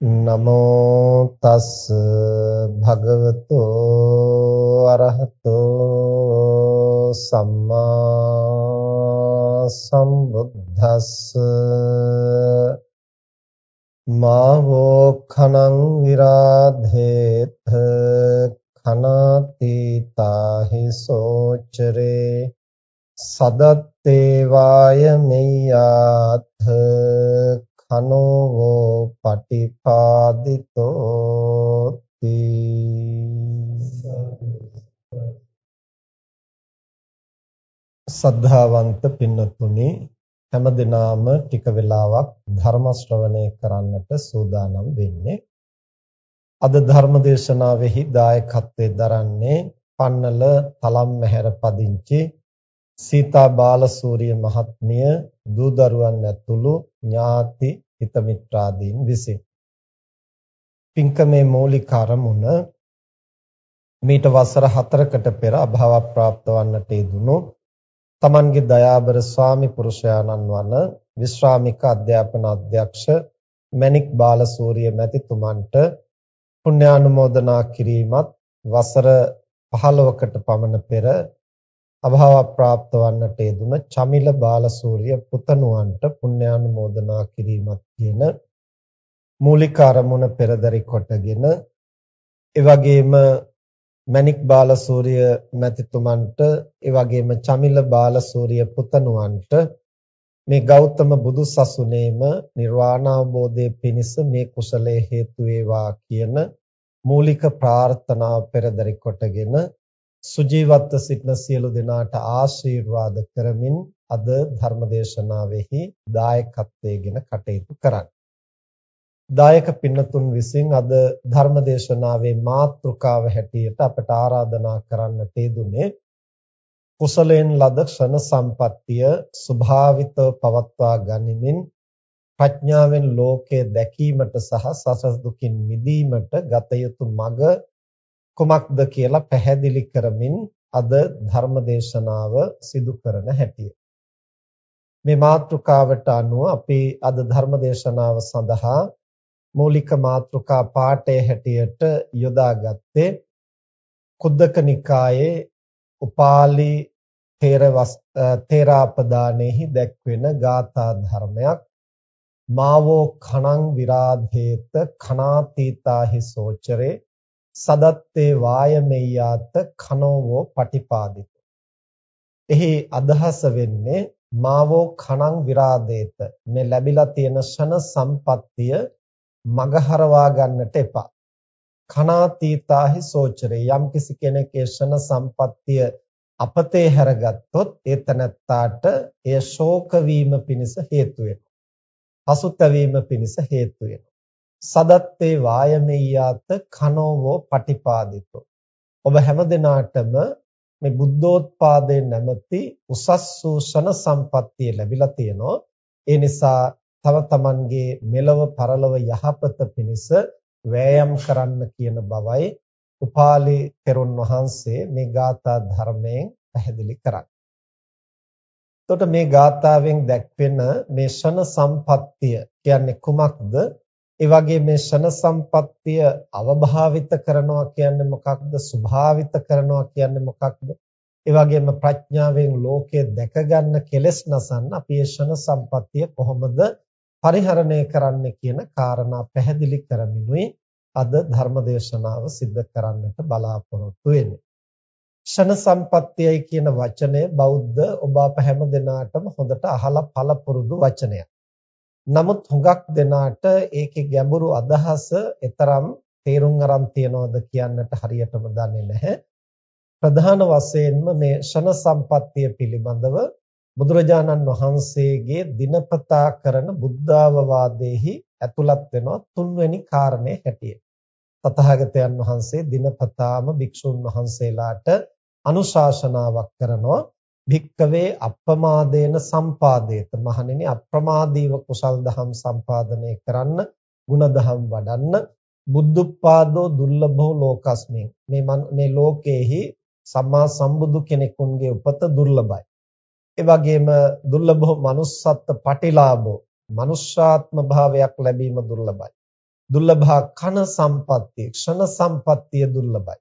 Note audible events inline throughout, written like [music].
නමෝ තස් භගවතු අරහතෝ සම්මා සම්බුද්දස්ස. මාවෝ khනං විරාධේත khනාති තාහි සෝචරේ. සදත්තේ වාය මෙය්‍යාත් කනෝවෝ පටිපාදිතෝ සද්ධාවන්ත පින්නතුනි හැම දිනාම ටික වෙලාවක් ධර්ම ශ්‍රවණය කරන්නට සූදානම් වෙන්නේ. අද ධර්ම දේශනාවෙහි දායකත්වයෙන් දරන්නේ පන්නල තලම් මහැර පදිංචි සීතා බාලසූරිය මහත්මිය දූ දරුවන් ඇතුළු ඥාති හිත මිත්‍රාදීන් විසින්. පින්කමේ මූලික අරමුණ මීට වසර 4කට පෙර අභාව ප්‍රාප්ත වන්නට යෙදුණු තමන්ගේ දයාබර ස්වාමි පුරුෂයාණන් වන විශ්‍රාමික අධ්‍යාපන අධ්‍යක්ෂ මැනික් බාලසූරිය මැතිතුමන්ට පුණ්‍යානුමෝදනා කිරීමත් වසර 15කට පමණ පෙර අභාව ප්‍රාප්ත වන්නට යෙදුන චමිල බාලසූරිය පුතණුවන්ට පුණ්‍යානුමෝදනා කිරීමත් කියන මූලික අරමුණ පෙරදරි කොටගෙන ඒ වගේම මණික් බාලසූරිය මැතිතුමන්ට ඒ වගේම චමිල බාලසූරිය පුතණුවන්ට මේ ගෞතම බුදු සසුනේම නිර්වාණ අවබෝධයේ පිණිස මේ කුසලයේ හේතු වේවා කියන මූලික ප්‍රාර්ථනාව පෙරදරි කොටගෙන සුජීවත්ව සිටින සියලු දෙනාට ආශිර්වාද කරමින් අද ධර්මදේශනාවෙහි දායකත්වයෙන් කටයුතු කරන්න. දායක පින්නතුන් විසින් අද ධර්මදේශනාවේ මාතෘකාව හැටියට අපට ආරාධනා කරන්නට යෙදුනේ කුසලයෙන් ලද ක්ෂණ සම්පත්තිය ස්වභාවිතව පවත්වා ගනිමින් ප්‍රඥාවෙන් ලෝකය දැකීමට සහ සසර දුකින් මිදීමට ගත යුතු මඟ කුමක්ද කියලා පැහැදිලි කරමින් අද ධර්ම දේශනාව සිදු කරන හැටිය. මේ මාතෘකාවට අනුව අපි අද ධර්ම දේශනාව සඳහා මූලික මාතෘකා පාඨය හැටියට යොදාගත්තේ කුද්දක නිකායේ උපාලි තේරාපදානෙහි දැක්වෙන ගාථා ධර්මයක් මාවෝ khණං විරාධේත khනාතීතාහි සෝචරේ සදත්තේ වායමෙය්‍යාත කනෝවෝ පටිපාදිත. එහි අදහස වෙන්නේ මාවෝ කණං විරාදේත මේ ලැබිලා තියෙන ෂණ සම්පත්තිය මගහරවා ගන්නට එපා. කනාතීතාහි සෝචරේ යම් කිසි කෙනෙක්ගේ ෂණ සම්පත්තිය අපතේ හැරගත්තොත් ඒ තනත්තාට එය ශෝක වීම පිණිස හේතු වෙනවා. පසුතැවීම පිණිස හේතු වෙනවා. සදත්තේ වායමෙය්‍යාත කනෝවෝ පටිපාදිතෝ ඔබ හැමදෙනාටම මේ බුද්ධෝත්පාදයේ නැමැති උසස් සූෂණ සම්පත්තිය ලැබිලා තියෙනවා ඒ නිසා තව තමන්ගේ මෙලව පරලව යහපත පිණිස වෑයම් කරන්න කියන බවයි උපාලි තෙරුන් වහන්සේ මේ ගාථා ධර්මයෙන් පැහැදිලි කරන්නේ. එතකොට මේ ගාථාවෙන් දැක්වෙන මේ ෂණ සම්පත්තිය කියන්නේ කුමක්ද? ඒ වගේ මේ ෂණ සම්පත්තිය අවභාවිත කරනවා කියන්නේ මොකක්ද? ස්වභාවිත කරනවා කියන්නේ මොකක්ද? ඒ වගේම ප්‍රඥාවෙන් ලෝකය දැක ගන්න කෙලෙස් නසන්න අපි ඒ ෂණ සම්පත්තිය කොහොමද පරිහරණය කරන්න කියන කාරණා පැහැදිලි කරමිනුයි අද ධර්මදේශනාව සිද්ධ කරන්නට බලාපොරොත්තු වෙන්නේ. ෂණ සම්පත්තියයි කියන වචනය බෞද්ධ ඔබ අප හැම දෙනාටම හොඳට අහලා පළපුරුදු වචනයක්. නමුත් හුඟක් දෙනාට ඒකේ ගැඹුරු අදහස ඊතරම් තේරුම් අරන් තියනවද කියන්නට හරියටම දන්නේ නැහැ. ප්‍රධාන වශයෙන්ම මේ ෂණ සම්පත්තිය පිළිබඳව බුදුරජාණන් වහන්සේගේ දිනපතා කරන බුද්ධාවවාදයේහි ඇතුළත් වෙනවා තුන්වෙනි කාරණේ හැටියට. තථාගතයන් වහන්සේ දිනපතාම භික්ෂුන් වහන්සේලාට අනුශාසනාවක් කරනවා භික්කවේ අප්‍රමාදේන සම්පාදේත මහණෙනි අප්‍රමාදීව කුසල් දහම් සම්පාදනය කරන්න ಗುಣදහම් වඩන්න බුද්ධුප්පාදෝ දුර්ලභෝ ලෝකස්මින් මේ මේ ලෝකේහි සම්මා සම්බුදු කෙනෙකුන්ගේ උපත දුර්ලභයි ඒ වගේම දුර්ලභව manussත්ත්ව පටිලාභෝ මනුෂ්‍යාත්ම භාවයක් ලැබීම දුර්ලභයි. දුර්ලභා කන සම්පත්තිය, ක්ෂණ සම්පත්තිය දුර්ලභයි.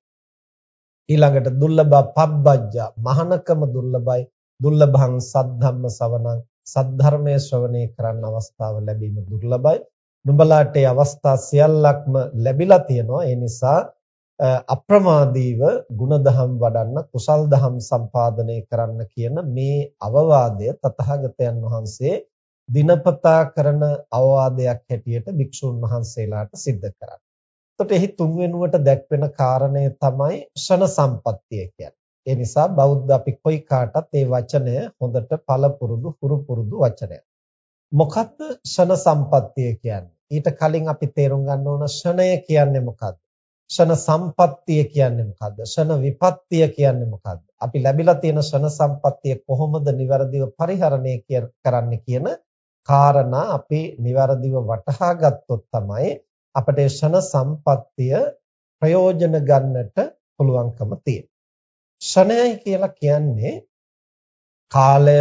ඊළඟට දුර්ලභ පබ්බජ්ජා මහානකම දුර්ලභයි. දුර්ලභං සද්ධම්ම සවණං සද්ධර්මයේ ශ්‍රවණය කරන්න අවස්ථාව ලැබීම දුර්ලභයි. නුඹලාට ඒ අවස්ථා සියල්ලක්ම ලැබිලා තියෙනවා. ඒ නිසා අප්‍රමාදීව ಗುಣධම් වඩන්න කුසල් දහම් සම්පාදනය කරන්න කියන මේ අවවාදය තථාගතයන් වහන්සේ දිනපතා කරන අවවාදයක් හැටියට භික්ෂුන් වහන්සේලාට සිද්ධ කරන්නේ. එතකොට එහි තුන්වෙනුවට දැක්වෙන කාරණය තමයි ෂණ සම්පත්තිය කියන්නේ. ඒ නිසා බෞද්ධ අපි කොයි කාටත් මේ වචනය හොඳට පළපුරුදු හුරු පුරුදු වචනයක්. මොකද්ද ෂණ සම්පත්තිය කියන්නේ? ඊට කලින් අපි තේරුම් ගන්න ඕන ෂණය කියන්නේ මොකක්ද? ෂණ සම්පත්තිය කියන්නේ මොකද්ද? ෂණ විපත්තිය කියන්නේ මොකද්ද? අපි ලැබිලා තියෙන ෂණ සම්පත්තිය කොහොමද નિවරදිව පරිහරණය කරන්නේ කියන කාරණා අපි નિවරදිව වටහා ගත්තොත් තමයි අපිට ෂණ සම්පත්තිය ප්‍රයෝජන ගන්නට පුළුවන්කම තියෙන්නේ. ෂණයයි කියලා කියන්නේ කාලය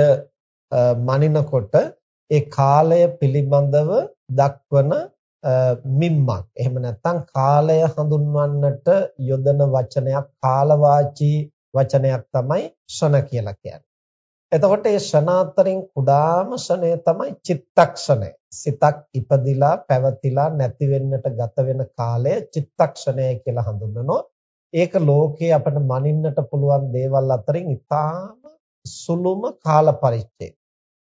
මනිනකොට ඒ කාලය පිළිබඳව දක්වන මිම්මක්. එහෙම නැත්නම් කාලය හඳුන්වන්නට යොදන වචනයක් කාලවාචී වචනයක් තමයි ෂණ කියලා කියන්නේ. එතකොට මේ ෂණ අතරින් කුඩාම ෂණය තමයි චිත්තක්ෂණය. සිතක් ඉපදිලා පැවතිලා නැති වෙන්නට ගත වෙන කාලය චිත්තක්ෂණය කියලා හඳුන්වනවා. ඒක ලෝකේ අපිට මනින්නට පුළුවන් දේවල් අතරින් ඉතාම සුළුම කාල පරිච්ඡේදය.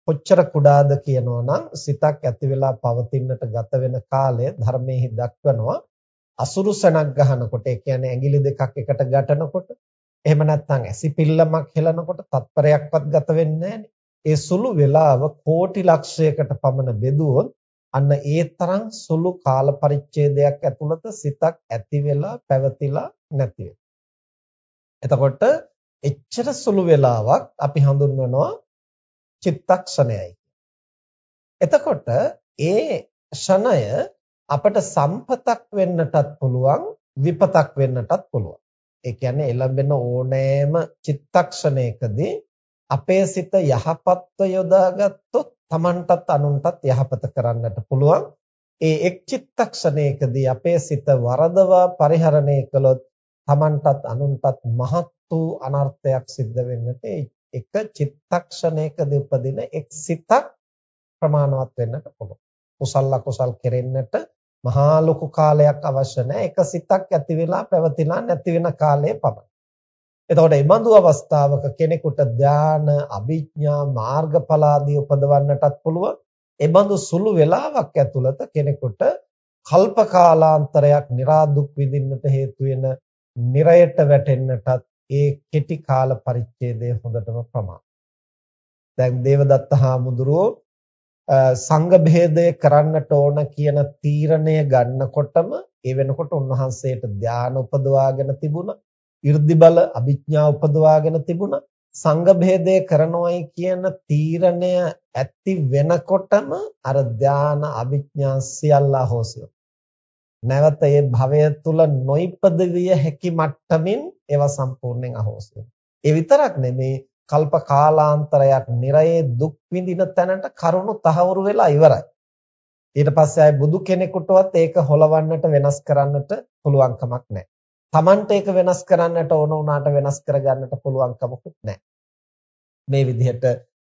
කොච්චර කුඩාද කියනවනම් සිතක් ඇති වෙලා පවතින්නට ගත වෙන කාලය ධර්මයේ දක්වනවා අසුරු සනක් ගහනකොට ඒ කියන්නේ ඇඟිලි දෙකක් එකට ගැටෙනකොට එහෙම නැත්නම් ඇසිපිල්ලමක් හෙලනකොට තත්පරයක්වත් ගත වෙන්නේ ඒ සුළු වේලාව කෝටි ලක්ෂයකට පමණ බෙදුවොත් අන්න ඒ තරම් සුළු කාල පරිච්ඡේදයක් ඇතුළත සිතක් ඇති වෙලා පැවතිලා නැති එතකොට එච්චර සුළු වේලාවක් අපි හඳුන්වනවා චිත්තක්ෂණයයි. එතකොට ඒ ෂණය අපට සම්පතක් වෙන්නටත් පුළුවන් විපතක් වෙන්නටත් පුළුවන්. ඒ කියන්නේ එළඹෙන ඕනෑම චිත්තක්ෂණයකදී අපේ සිත යහපත්ව යොදාගත්තොත් Tamanටත් අනුන්ටත් යහපත කරන්නට පුළුවන්. ඒ එක් චිත්තක්ෂණයකදී අපේ සිත වරදවා පරිහරණය කළොත් Tamanටත් අනුන්ටත් මහත් වූ අනර්ථයක් සිද්ධ වෙන්නට එක චිත්තක්ෂණයකදී උපදින එක් සිතක් ප්‍රමාණවත් වෙන්නට පුළුවන්. කුසල අකුසල් කෙරෙන්නට මහා ලොකු කාලයක් අවශ්‍ය නැහැ. එක සිතක් ඇති වෙලා පැවතිලා නැති වෙන කාලය පමණයි. එතකොට මේ බඳු අවස්ථාවක කෙනෙකුට ධාන, අභිඥා, මාර්ගඵල ආදී උපදවන්නටත් පුළුවන්. ඒ බඳු සුළු වේලාවක් ඇතුළත කෙනෙකුට කල්ප කාලාන්තරයක් निराදුක් විඳින්නට හේතු වෙන නිරයට වැටෙන්නටත් ඒ කෙටි කාල පරිච්ඡේදය හොඳටම ප්‍රමාණ. දැන් දේවදත්ත හාමුදුරුවෝ සංඝ භේදය කරන්නට ඕන කියන තීරණය ගන්නකොටම ඒ වෙනකොට උන්වහන්සේට ධානය උපදවාගෙන තිබුණා. 이르දි බල අභිඥා උපදවාගෙන තිබුණා. සංඝ භේදය කරනොයි කියන තීරණය ඇති වෙනකොටම අර ධාන අභිඥා සියල්ල හොසියෝ නැවත ඒ භවය තුල නොයිපද විය හැකි මට්ටමින් ඒවා සම්පූර්ණයෙන් අහෝසි ඒ විතරක් නෙමේ කල්ප කාලාන්තරයක් නිරයේ දුක් විඳින තැනට කරුණු තහවුරු වෙලා ඉවරයි. ඊට පස්සේ ආයි බුදු කෙනෙකුටවත් ඒක හොලවන්නට වෙනස් කරන්නට පුළුවන් කමක් නැහැ. Tamanට ඒක වෙනස් කරන්නට ඕන වුණාට වෙනස් කරගන්නට පුළුවන් කමකුත් නැහැ. මේ විදිහට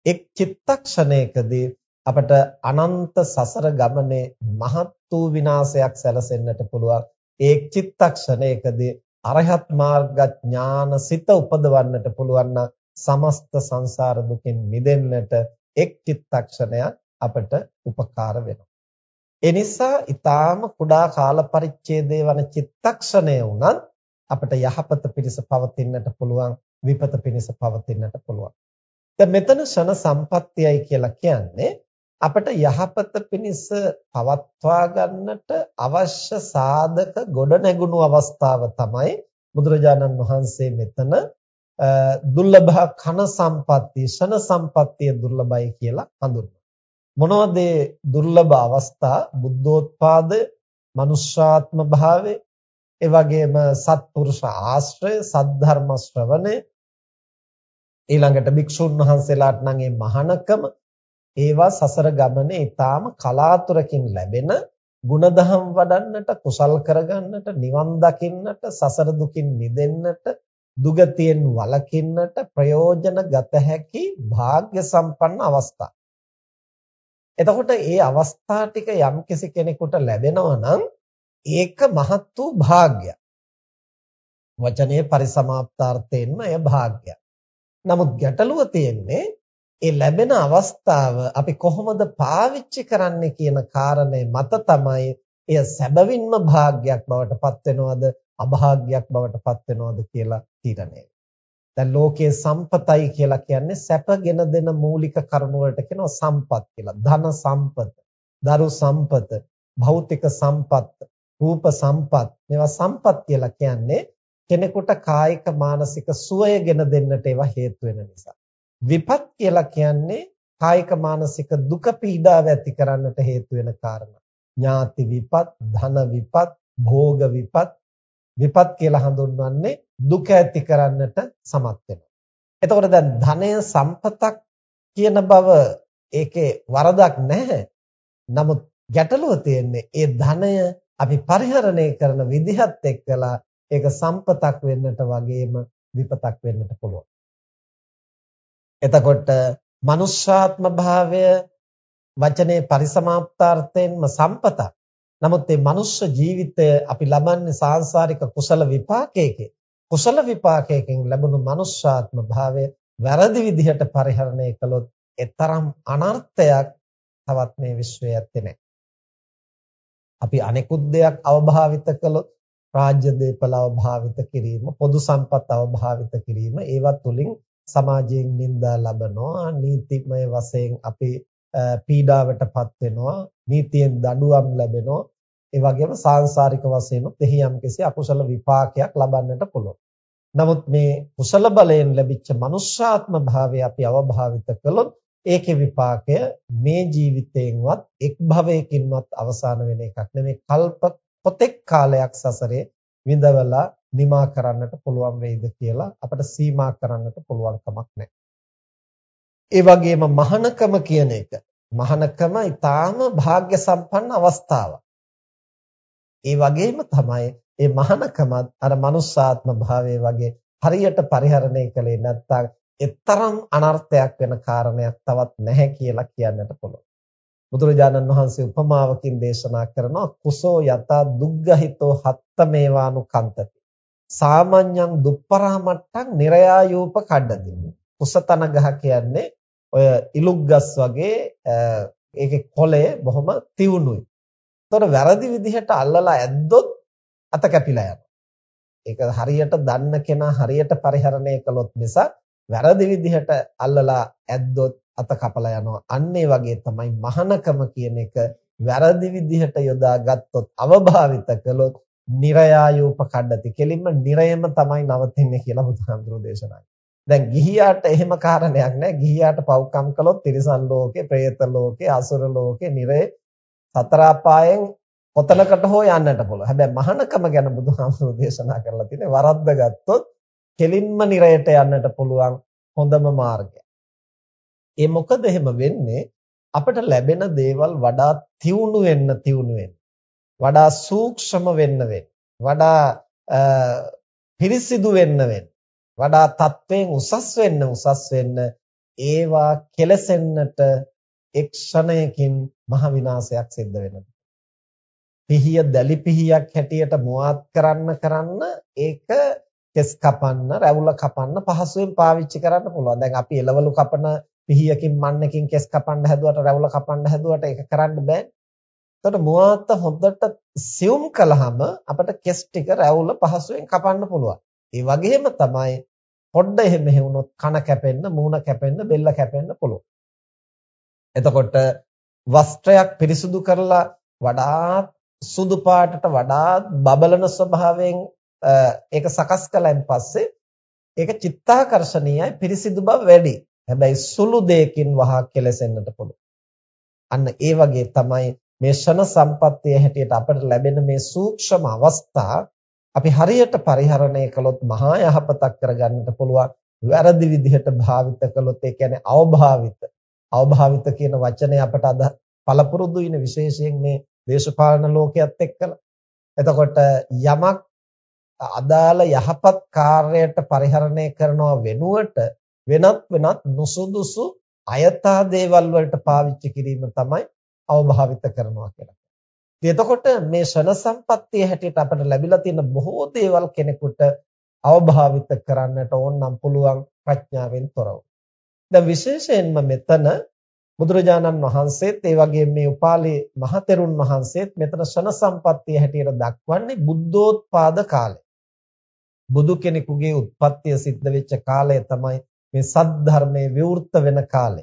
එක් චිත්තක්ෂණයකදී අපට අනන්ත සසර ගමනේ මහත් වූ විනාශයක් සැලසෙන්නට පුළුවන්. ඒ චිත්තක්ෂණයකදී අරහත් මාර්ග ඥාන සිත උපදවන්නට පුළුවන් නම් සමස්ත සංසාර දුකින් මිදෙන්නට එක් චිත්තක්ෂණයක් අපට උපකාර වෙනවා. ඒ නිසා ඊටාම කුඩා කාල පරිච්ඡේදයේ වන චිත්තක්ෂණය වුණත් අපට යහපත පිණිස පවතින්නට පුළුවන් විපත පිණිස පවතින්නට පුළුවන්. දැන් මෙතන ෂණ සම්පත්තියයි කියලා කියන්නේ අපට යහපත පිණිස පවත්වා ගන්නට අවශ්‍ය සාධක ගොඩ නැගුණු අවස්ථාව තමයි බුදුරජාණන් වහන්සේ මෙතන දුර්ලභ කන සම්පත්තිය ෂණ සම්පත්තිය දුර්ලභයි කියලා හඳුන්වනවා. මොනවද දුර්ලභ අවස්ථා? බුද්ධෝත්පාද, මනුෂ්‍යාත්ම භාවය, ඒ වගේම සත්පුරුෂ ආශ්‍රය, සද්ධර්ම ශ්‍රවණය, ඊළඟට භික්ෂුන් වහන්සේලාට නම් මේ මහානකම ඒවා සසර ගමනේ ඊටාම කලාතුරකින් ලැබෙන ಗುಣධම් වඩන්නට කුසල් කරගන්නට නිවන් දකින්නට සසර දුකින් මිදෙන්නට දුගතියෙන් වළකින්නට ප්‍රයෝජන ගත හැකි වාග්ය සම්පන්න අවස්ථා. එතකොට මේ අවස්ථා ටික යම්කිසි කෙනෙකුට ලැබෙනවා නම් ඒක මහත් වූ වාග්යක්. වචනේ පරිසමාප්තාර්ථයෙන්ම එය වාග්යක්. නමුත් ගැටලුව තියෙන්නේ ඒ ලැබෙන අවස්ථාව අපි කොහොමද පාවිච්චි කරන්නේ කියන කාරණය මත තමයි එය සැබවින්ම වාග්යක් බවට පත් වෙනවද අභාග්යක් බවට පත් වෙනවද කියලා තීරණය දැන් ලෝකයේ සම්පතයි කියලා කියන්නේ සැපගෙන දෙන මූලික කරුණු වලට කියනවා සම්පත් කියලා. ධන සම්පත, දරු සම්පත, භෞතික සම්පත්, රූප සම්පත්. මේවා සම්පත් කියලා කියන්නේ කෙනෙකුට කායික මානසික සුවයගෙන දෙන්නට ඒවා හේතු වෙන නිසා. විපත් කියලා කියන්නේ කායික මානසික දුක පීඩාව ඇති කරන්නට හේතු වෙන කාරණා. ඥාති විපත්, ධන විපත්, භෝග විපත්, විපත් කියලා හඳුන්වන්නේ දුක ඇති කරන්නට සමත් වෙනවා. එතකොට දැන් ධනය සම්පතක් කියන බව ඒකේ වරදක් නැහැ. නමුත් ගැටලුව තියෙන්නේ ඒ ධනය අපි පරිහරණය කරන විදිහත් එක්කලා ඒක සම්පතක් වෙන්නට වගේම විපතක් වෙන්නට පුළුවන්. එතකොට මනුෂ්‍යාත්ම භාවය වචනේ පරිසමාප්තාර්ථයෙන්ම සම්පතක්. නමුත් මේ මනුෂ්‍ය ජීවිතය අපි ලබන්නේ සාංශාරික කුසල විපාකයකින්. කුසල විපාකයකින් ලැබුණු මනුෂ්‍යාත්ම භාවය වැරදි විදිහට පරිහරණය කළොත් එතරම් අනර්ථයක් තවත් මේ විශ්වයේ ඇත්තේ නැහැ. අපි අනෙකුත් දෙයක් අවභාවිත කළොත් රාජ්‍ය දේපල අවභාවිත කිරීම, පොදු සම්පත් අවභාවිත කිරීම ඒවා තුලින් සමාජයෙන් නිന്ദා ලබනවා, නීතිමය වශයෙන් අපි පීඩාවටපත් වෙනවා, නීතියෙන් දඬුවම් ලැබෙනවා. ඒ වගේම සාංශාරික වශයෙන් එහි යම්කිසි අකුසල විපාකයක් ලබන්නට පුළුවන්. නමුත් මේ කුසල බලයෙන් ලැබිච්ච මනුෂ්‍යාත්ම භාවය අපි අවභාවිත කළොත් ඒකේ විපාකය මේ ජීවිතයෙන්වත් එක් භවයකින්වත් අවසාන වෙන එකක් නෙමෙයි කල්ප කොතෙක් කාලයක් සසරේ විඳවලා නිමා කරන්නට පුළුවන් වෙයිද කියලා අපිට සීමා කරන්නට පුළුවන් කමක් නැහැ. ඒ වගේම මහානකම කියන එක මහානකම ඊටාම වාග්ය සම්පන්න අවස්ථාවක්. ඒ වගේම තමයි මේ මහානකමත් අර මනුස්සාත්ම භාවයේ වගේ හරියට පරිහරණය කළේ නැත්නම් එතරම් අනර්ථයක් වෙන කාරණයක් තවත් නැහැ කියලා කියන්නට පුළුවන්. බුදුරජාණන් වහන්සේ උපමාවකින් දේශනා කරනවා කුසෝ යතා දුග්ගහිතෝ හත්ත මේවානු කන්තති සාමාන්‍යං දුප්පරාමට්ටං නිරයායූප කඩති කුසතන ගහ කියන්නේ ඔය ඉලුග්ගස් වගේ ඒකේ කොළය බොහොම තියුණුයි. ඒතකොට වැරදි විදිහට අල්ලලා ඇද්දොත් අත කැපිලා යනවා. ඒක හරියට දන්න කෙනා හරියට පරිහරණය කළොත් නිසා වැරදි විදිහට අල්ලලා ඇද්දොත් අත කපලා යනවා. අන්න ඒ වගේ තමයි මහානකම කියන එක වැරදි විදිහට යොදා ගත්තොත් අවභාවිත කළොත් නිරයායූප කඩති. කෙලින්ම නිරයම තමයි නවතින්නේ කියලා බුදුහාමුදුරෝ දේශනා දැන් ගිහියාට එහෙම කාරණයක් නැහැ. ගිහියාට පව්කම් කළොත් තිරිසන් ලෝකේ, പ്രേත ලෝකේ, අසුර ලෝකේ, නිරේ සතර අපායෙන් කොතනකට හෝ යන්නට පුළුවන්. හැබැයි මහානකම ගැන බුදුහාමුදුරු දේශනා කරලා තියෙන්නේ වරද්ද ගත්තොත් කෙලින්ම නිරයට යන්නට පුළුවන් හොඳම මාර්ගය. ඒ මොකද එහෙම වෙන්නේ අපිට ලැබෙන දේවල් වඩා තියුණු වෙන්න තියුණු වෙන්න වඩා සූක්ෂම වෙන්න වෙන්න වඩා පිරිසිදු වෙන්න වෙන්න වඩා තත්වයෙන් උසස් වෙන්න උසස් වෙන්න ඒවා කෙලසෙන්නට එක් ක්ෂණයකින් මහ විනාශයක් සිද්ධ වෙනවා. පිහිය දැලි පිහියක් හැටියට මුවාත් කරන්න කරන්න ඒක කෙස් කපන්න, රැවුල කපන්න පහසුවෙන් පාවිච්චි කරන්න පුළුවන්. දැන් අපි එළවලු කපන පිහියකින් මන්නකින් කෙස් කපන්න හැදුවට රැවුල කපන්න හැදුවට ඒක කරන්න බෑ. එතකොට මුවාත හොඳට සියුම් කළාම අපිට කෙස් ටික රැවුල පහසුවෙන් කපන්න පුළුවන්. ඒ වගේම තමයි පොඩ්ඩ එහෙම වුණොත් කන කැපෙන්න, මූණ කැපෙන්න, බෙල්ල කැපෙන්න පුළුවන්. එතකොට වස්ත්‍රයක් පිරිසුදු කරලා වඩාත් සුදු පාටට වඩාත් බබලන ස්වභාවයෙන් ඒක සකස් කළාන් පස්සේ ඒක චිත්තාකර්ෂණීයයි පිරිසිදු බව වැඩි. හැබැයි සුළු දෙයකින් වහා කෙලසෙන්නට පුළුවන්. අන්න ඒ වගේ තමයි මේ ෂණ සම්පත්තිය හැටියට අපට ලැබෙන මේ සූක්ෂම අවස්ථා අපි හරියට පරිහරණය කළොත් මහා යහපතක් කරගන්නට පුළුවන්. වැරදි විදිහට භාවිත කළොත් ඒ කියන්නේ අවභාවිත. අවභාවිත කියන වචනේ අපට අද පළපුරුදු ඉන විශේෂයෙන් මේ දේශපාලන ලෝකයක් එක්කලා. එතකොට යමක් අදාළ යහපත් කාර්යයට පරිහරණය කරනවා වෙනුවට වෙනත් වෙනත් නුසුදුසු අයථා දේවල් වලට පාවිච්චි කිරීම තමයි අවභාවිත කරනවා කියලා. එතකොට මේ ෂණ සම්පත්තිය හැටියට අපට ලැබිලා තියෙන බොහෝ දේවල් කෙනෙකුට අවභාවිත කරන්නට ඕන නම් පුළුවන් ප්‍රඥාවෙන් තොරව. දැන් විශේෂයෙන්ම මෙතන බුදුරජාණන් වහන්සේත් ඒ වගේම මේ උපාලි මහතෙරුන් වහන්සේත් මෙතන ෂණ සම්පත්තිය හැටියට දක්වන්නේ බුද්ධෝත්පාද කාලය. බුදු කෙනෙකුගේ උත්පත්තිය සිද්ධ වෙච්ච කාලය තමයි මේ සද්ධර්මයේ විවෘත වෙන කාලය.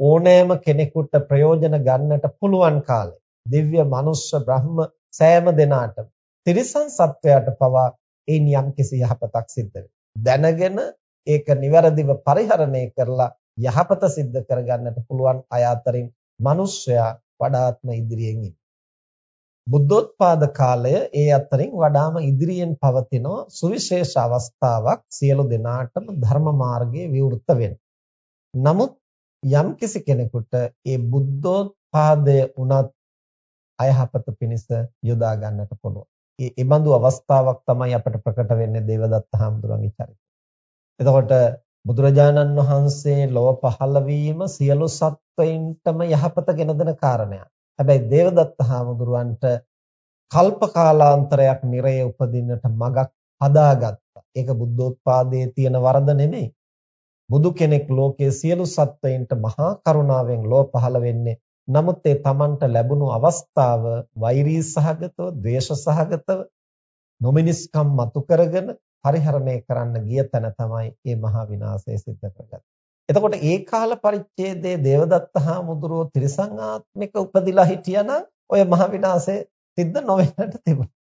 ඕනෑම කෙනෙකුට ප්‍රයෝජන ගන්නට පුළුවන් කාලය. දිව්‍ය මනුෂ්‍ය බ්‍රහ්ම සෑම දෙනාටම තිරිසන් සත්වයාට පවා ඒ නියම් කිසි යහපතක් සිද්ධ දැනගෙන ඒක નિවරදිව පරිහරණය කරලා යහපත සිද්ධ කරගන්නට පුළුවන් අය අතරින් මිනිස්සයා වඩාත්ම ඉදිරියෙන් බුද්ධෝත්පාද කාලය ඒ අතරින් වඩාම ඉදිරියෙන් පවතින සුවිශේෂ අවස්ථාවක් සියලු දෙනාටම ධර්ම මාර්ගයේ විවෘත වෙන. නමුත් යම් කිසි කෙනෙකුට ඒ බුද්ධෝත්පාදය උනත් අයහපත පිණිස යොදා ගන්නට පුළුවන්. ඒ ඉබඳු අවස්ථාවක් තමයි අපට ප්‍රකට වෙන්නේ දේවදත්ත හාමුදුරන්ගේ චරිතය. එතකොට බුදුරජාණන් වහන්සේ ලොව පහළ වීම සියලු සත්වයින්ටම යහපත ගෙන දෙන කාරණයක්. හැබැයි දේවදත්ත හාමුදුරුවන්ට කල්ප කාලාන්තරයක් නිරයේ උපදින්නට මගක් හදාගත්තා. ඒක බුද්ධෝත්පාදයේ තියෙන වරද නෙමෙයි. බුදු කෙනෙක් ලෝකයේ සියලු සත්වයින්ට මහා කරුණාවෙන් ලෝ පහළ වෙන්නේ නමුත් ඒ Tamanට ලැබුණු අවස්ථාව වෛරී සහගතව, ද්වේෂ සහගතව නොමිනිස්කම් මතු කරගෙන පරිහරණය කරන්න ගිය තැන තමයි මේ මහා විනාශය සිද්ධ කරගත්තේ. එතකොට ඒ කාල පරිච්ඡේදයේ දේවදත්ත හාමුදුරුවෝ ත්‍රිසංආත්මික උපදිලා හිටියනම් ඔය මහා විනාශය සිද්ධ නොවෙන්නට තිබුණා.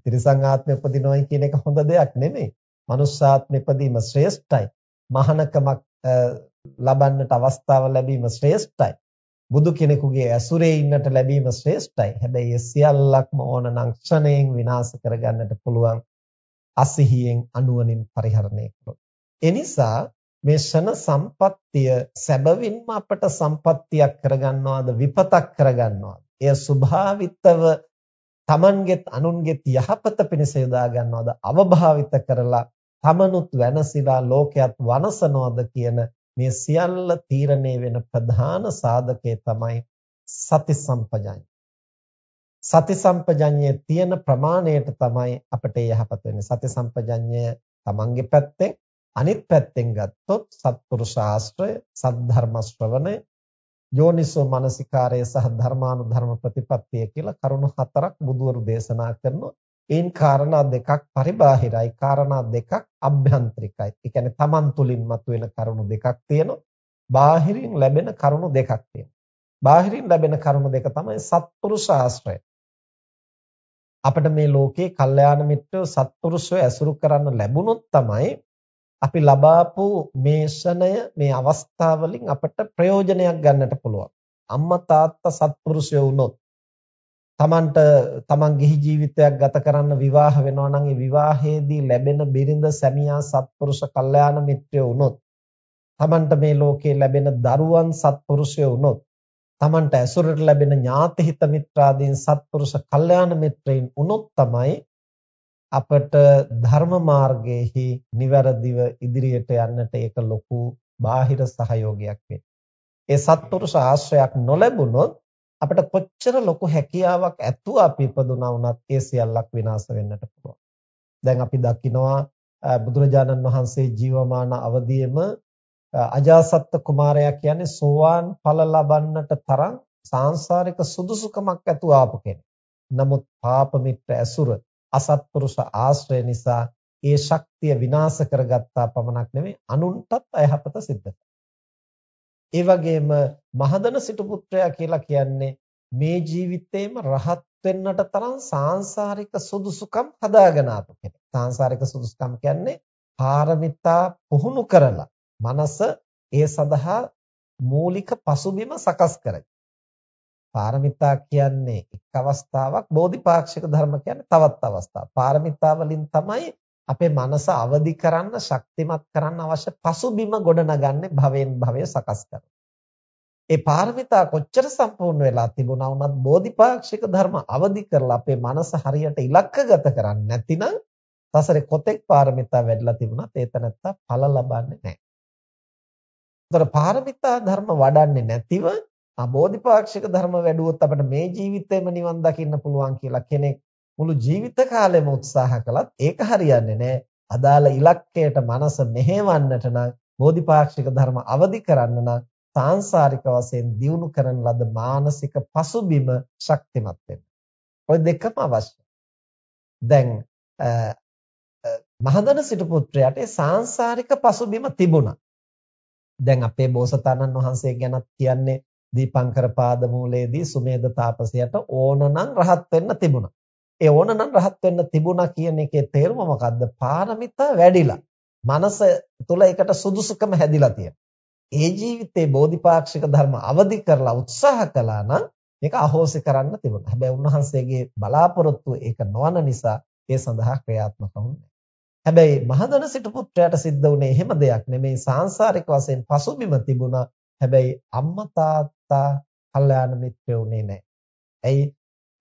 ත්‍රිසංආත්මෙ උපදිනවයි කියන එක හොඳ දෙයක් නෙමෙයි. මනුෂ්‍යාත්මෙ ඉපදීම ශ්‍රේෂ්ඨයි. මහානකමක් ලබන්නට අවස්ථාව ලැබීම ශ්‍රේෂ්ඨයි. බුදු කෙනෙකුගේ ඇසුරේ ඉන්නට ලැබීම ශ්‍රේෂ්ඨයි. හැබැයි ඒ සියල්ලක්ම ඕනනම් ක්ෂණයෙන් විනාශ කරගන්නට පුළුවන් අසිහියෙන් අනුවණින් පරිහරණය කළොත්. ඒ නිසා මේ ෂණ සම්පත්තිය සැබවින්ම අපට සම්පත්තියක් කරගන්නවාද විපතක් කරගන්නවාද? එය ස්වභාවිතව තමන්ගෙත් අනුන්ගෙත් යහපත පිණිස යොදා ගන්නවද අවභාවිත කරලා තමනුත් වෙනසිලා ලෝකයක් වනසනවද කියන මේ සියල්ල තීරණය වෙන ප්‍රධාන සාධකය තමයි සති සම්පජඤ්ඤය. සති සම්පජඤ්ඤයේ තියෙන ප්‍රමාණයට තමයි අපිට යහපත වෙන්නේ. සති සම්පජඤ්ඤය තමන්ගේ පැත්තෙන් අනිත් පැත්තෙන් ගත්තොත් සත්පුරුෂ ආශ්‍රය, සද්ධර්ම ශ්‍රවණය, යෝනිසෝ මනසිකාරය සහ ධර්මානුධර්ම ප්‍රතිපත්තිය කියලා කරුණු හතරක් බුදුවරු දේශනා කරනවා. ඒන් කාරණා දෙකක් පරිබාහිරයි කාරණා දෙකක් අභ්‍යන්තරිකයි. ඒ කියන්නේ Taman තුලින් මතුවෙන කරුණු දෙකක් තියෙනවා. බාහිරින් ලැබෙන කරුණු දෙකක් තියෙනවා. බාහිරින් ලැබෙන කරුණු දෙක තමයි සත්පුරුෂ ආශ්‍රය. අපිට මේ ලෝකේ කල්යාණ මිත්‍රයෝ සත්පුරුෂයෝ ඇසුරු කරන්න ලැබුණොත් තමයි අපි ලබාපු මේ ෂණය මේ අවස්ථාවලින් අපට ප්‍රයෝජනයක් ගන්නට පුළුවන්. අම්මා තාත්තා සත්පුරුෂයෝ වුණොත් තමන්ට තමන් ගිහි ජීවිතයක් ගත කරන්න විවාහ වෙනවා නම් ඒ විවාහයේදී ලැබෙන බිරිඳ සැමියා සත්පුරුෂ කල්යාණ මිත්‍රයෝ වුණොත් තමන්ට මේ ලෝකේ ලැබෙන දරුවන් සත්පුරුෂයෝ වුණොත් තමන්ට ඇසුරට ලැබෙන ඥාති හිත මිත්‍රාදීන් සත්පුරුෂ කල්යාණ මිත්‍රයින් වුණොත් තමයි අපට ධර්ම මාර්ගයේහි නිවැරදිව ඉදිරියට යන්නට ඒක ලොකු බාහිර සහයෝගයක් වෙන්නේ. ඒ සත්පුරුෂ ආශ්‍රයක් නොලැබුණොත් අපිට කොච්චර ලොකු හැකියාවක් ඇතුව අපි ඉපදුනා වුණත් ඒ සියල්ලක් විනාශ වෙන්නට පුළුවන්. දැන් අපි දකිනවා බුදුරජාණන් වහන්සේ ජීවමාන අවදියේම අජාසත්ත කුමාරයා කියන්නේ සෝවාන් ඵල ලබන්නට තරම් සාංශාරික සුදුසුකමක් ඇතුව ආපු කෙනෙක්. නමුත් පාප මිත්‍ර ඇසුර අසත්පුරුෂ ආශ්‍රය නිසා ඒ ශක්තිය විනාශ කරගත්තා පමණක් නෙමෙයි අනුන්ටත් අයහපත සිද්ධ කළා. ඒ වගේම මහදන සිටු පුත්‍රයා කියලා කියන්නේ මේ ජීවිතේම රහත් වෙන්නට තරම් සාංශාරික සුදුසුකම් හදාගෙන ආපු කෙනෙක්. සාංශාරික සුදුසුකම් කියන්නේ පාරමිතා පුහුණු කරලා මනස ඒ සඳහා මූලික පසුබිම සකස් කරයි. පාරමිතා කියන්නේ එක් අවස්ථාවක් බෝධිපාක්ෂික ධර්ම කියන්නේ තවත් අවස්ථාවක්. පාරමිතා වලින් තමයි අපේ මනස අවදි කරන්න ශක්තිමත් කරන්න අවශ්‍ය පසුබිම ගොඩනගන්නේ භවෙන් භවය සකස් කරන. ඒ පාරමිතා කොච්චර සම්පූර්ණ වෙලා තිබුණා වුණත් බෝධිපාක්ෂික ධර්ම අවදි කරලා අපේ මනස හරියට ඉලක්කගත කරන්නේ නැතිනම් සසරේ කොතෙක් පාරමිතා වැඩිලා තිබුණත් ඒ තැනත්තා ඵල ලබන්නේ නැහැ. ඒතර පාරමිතා ධර්ම වඩන්නේ නැතිව බෝධිපාක්ෂික ධර්ම වැඩුවොත් අපිට මේ ජීවිතේම නිවන් දකින්න පුළුවන් කියලා කෙනෙක් මුළු ජීවිත කාලෙම උත්සාහ කළත් ඒක හරියන්නේ නැහැ. අදාළ ඉලක්කයට මනස මෙහෙවන්නට නම් බෝධිපාක්ෂික ධර්ම අවදි කරන්න නම් සාංශාරික වශයෙන් දියුණු කරන ලද මානසික පසුබිම ශක්තිමත් වෙන්න. ඔය දෙකම අවශ්‍යයි. දැන් මහදන සිටු පුත්‍රයාට සාංශාරික පසුබිම තිබුණා. දැන් අපේ බෝසතාණන් වහන්සේ ගැනත් කියන්නේ දීපංකර පාදමූලයේදී සුමේද තාපසයට ඕනනම් රහත් වෙන්න තිබුණා. ඒ ඕනනම් රහත් වෙන්න තිබුණා කියන එකේ තේරුම මොකද්ද? පාරමිතා වැඩිලා. මනස තුල ඒකට සුදුසුකම හැදිලා තියෙනවා. ඒ ජීවිතේ බෝධිපාක්ෂික ධර්ම අවදි කරලා උත්සාහ කළා නම් මේක අහෝසි කරන්න තිබුණා. හැබැයි උන්වහන්සේගේ බලාපොරොත්තුව ඒක නොවන නිසා ඒ සඳහා ක්‍රියාත්මක වුණේ හැබැයි මහදන සිටු පුත්‍රයාට සිද්ධ වුණේ එහෙම දෙයක් නෙමෙයි සාංශාරික වශයෙන් පසුබිම තිබුණා. හැබැයි අම්මා තාත්තා කල්යාණ මිත්‍රයෝ උනේ නැහැ. ඇයි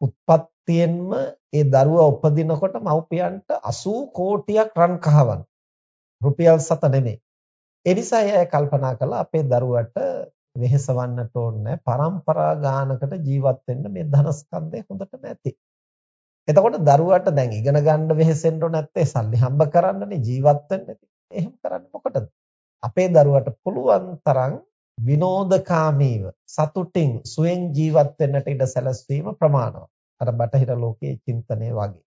උත්පත්තියෙන්ම ඒ දරුවා උපදිනකොට මව්පියන්ට 80 කෝටියක් රන් කහවන. රුපියල් 7 නෙමෙයි. ඒ නිසා අය කල්පනා කළා අපේ දරුවට වෙහෙසවන්නට ඕනේ පරම්පරා ගානකට ජීවත් වෙන්න මේ ධනස්කන්ධය හොඳටම ඇති. එතකොට දරුවට දැන් ඉගෙන ගන්න වෙහෙසෙන්න ඕන නැත්තේ සල්ලි හම්බ කරන්නනේ ජීවත් වෙන්න. එහෙම කරන්නේ මොකටද? අපේ දරුවට පුළුවන් තරම් විනෝදකාමීව සතුටින් සුවෙන් ජීවත් වෙන්නට ඉඩ සැලසීම ප්‍රමාණවත්. අර බටහිර ලෝකයේ චින්තනය වගේ.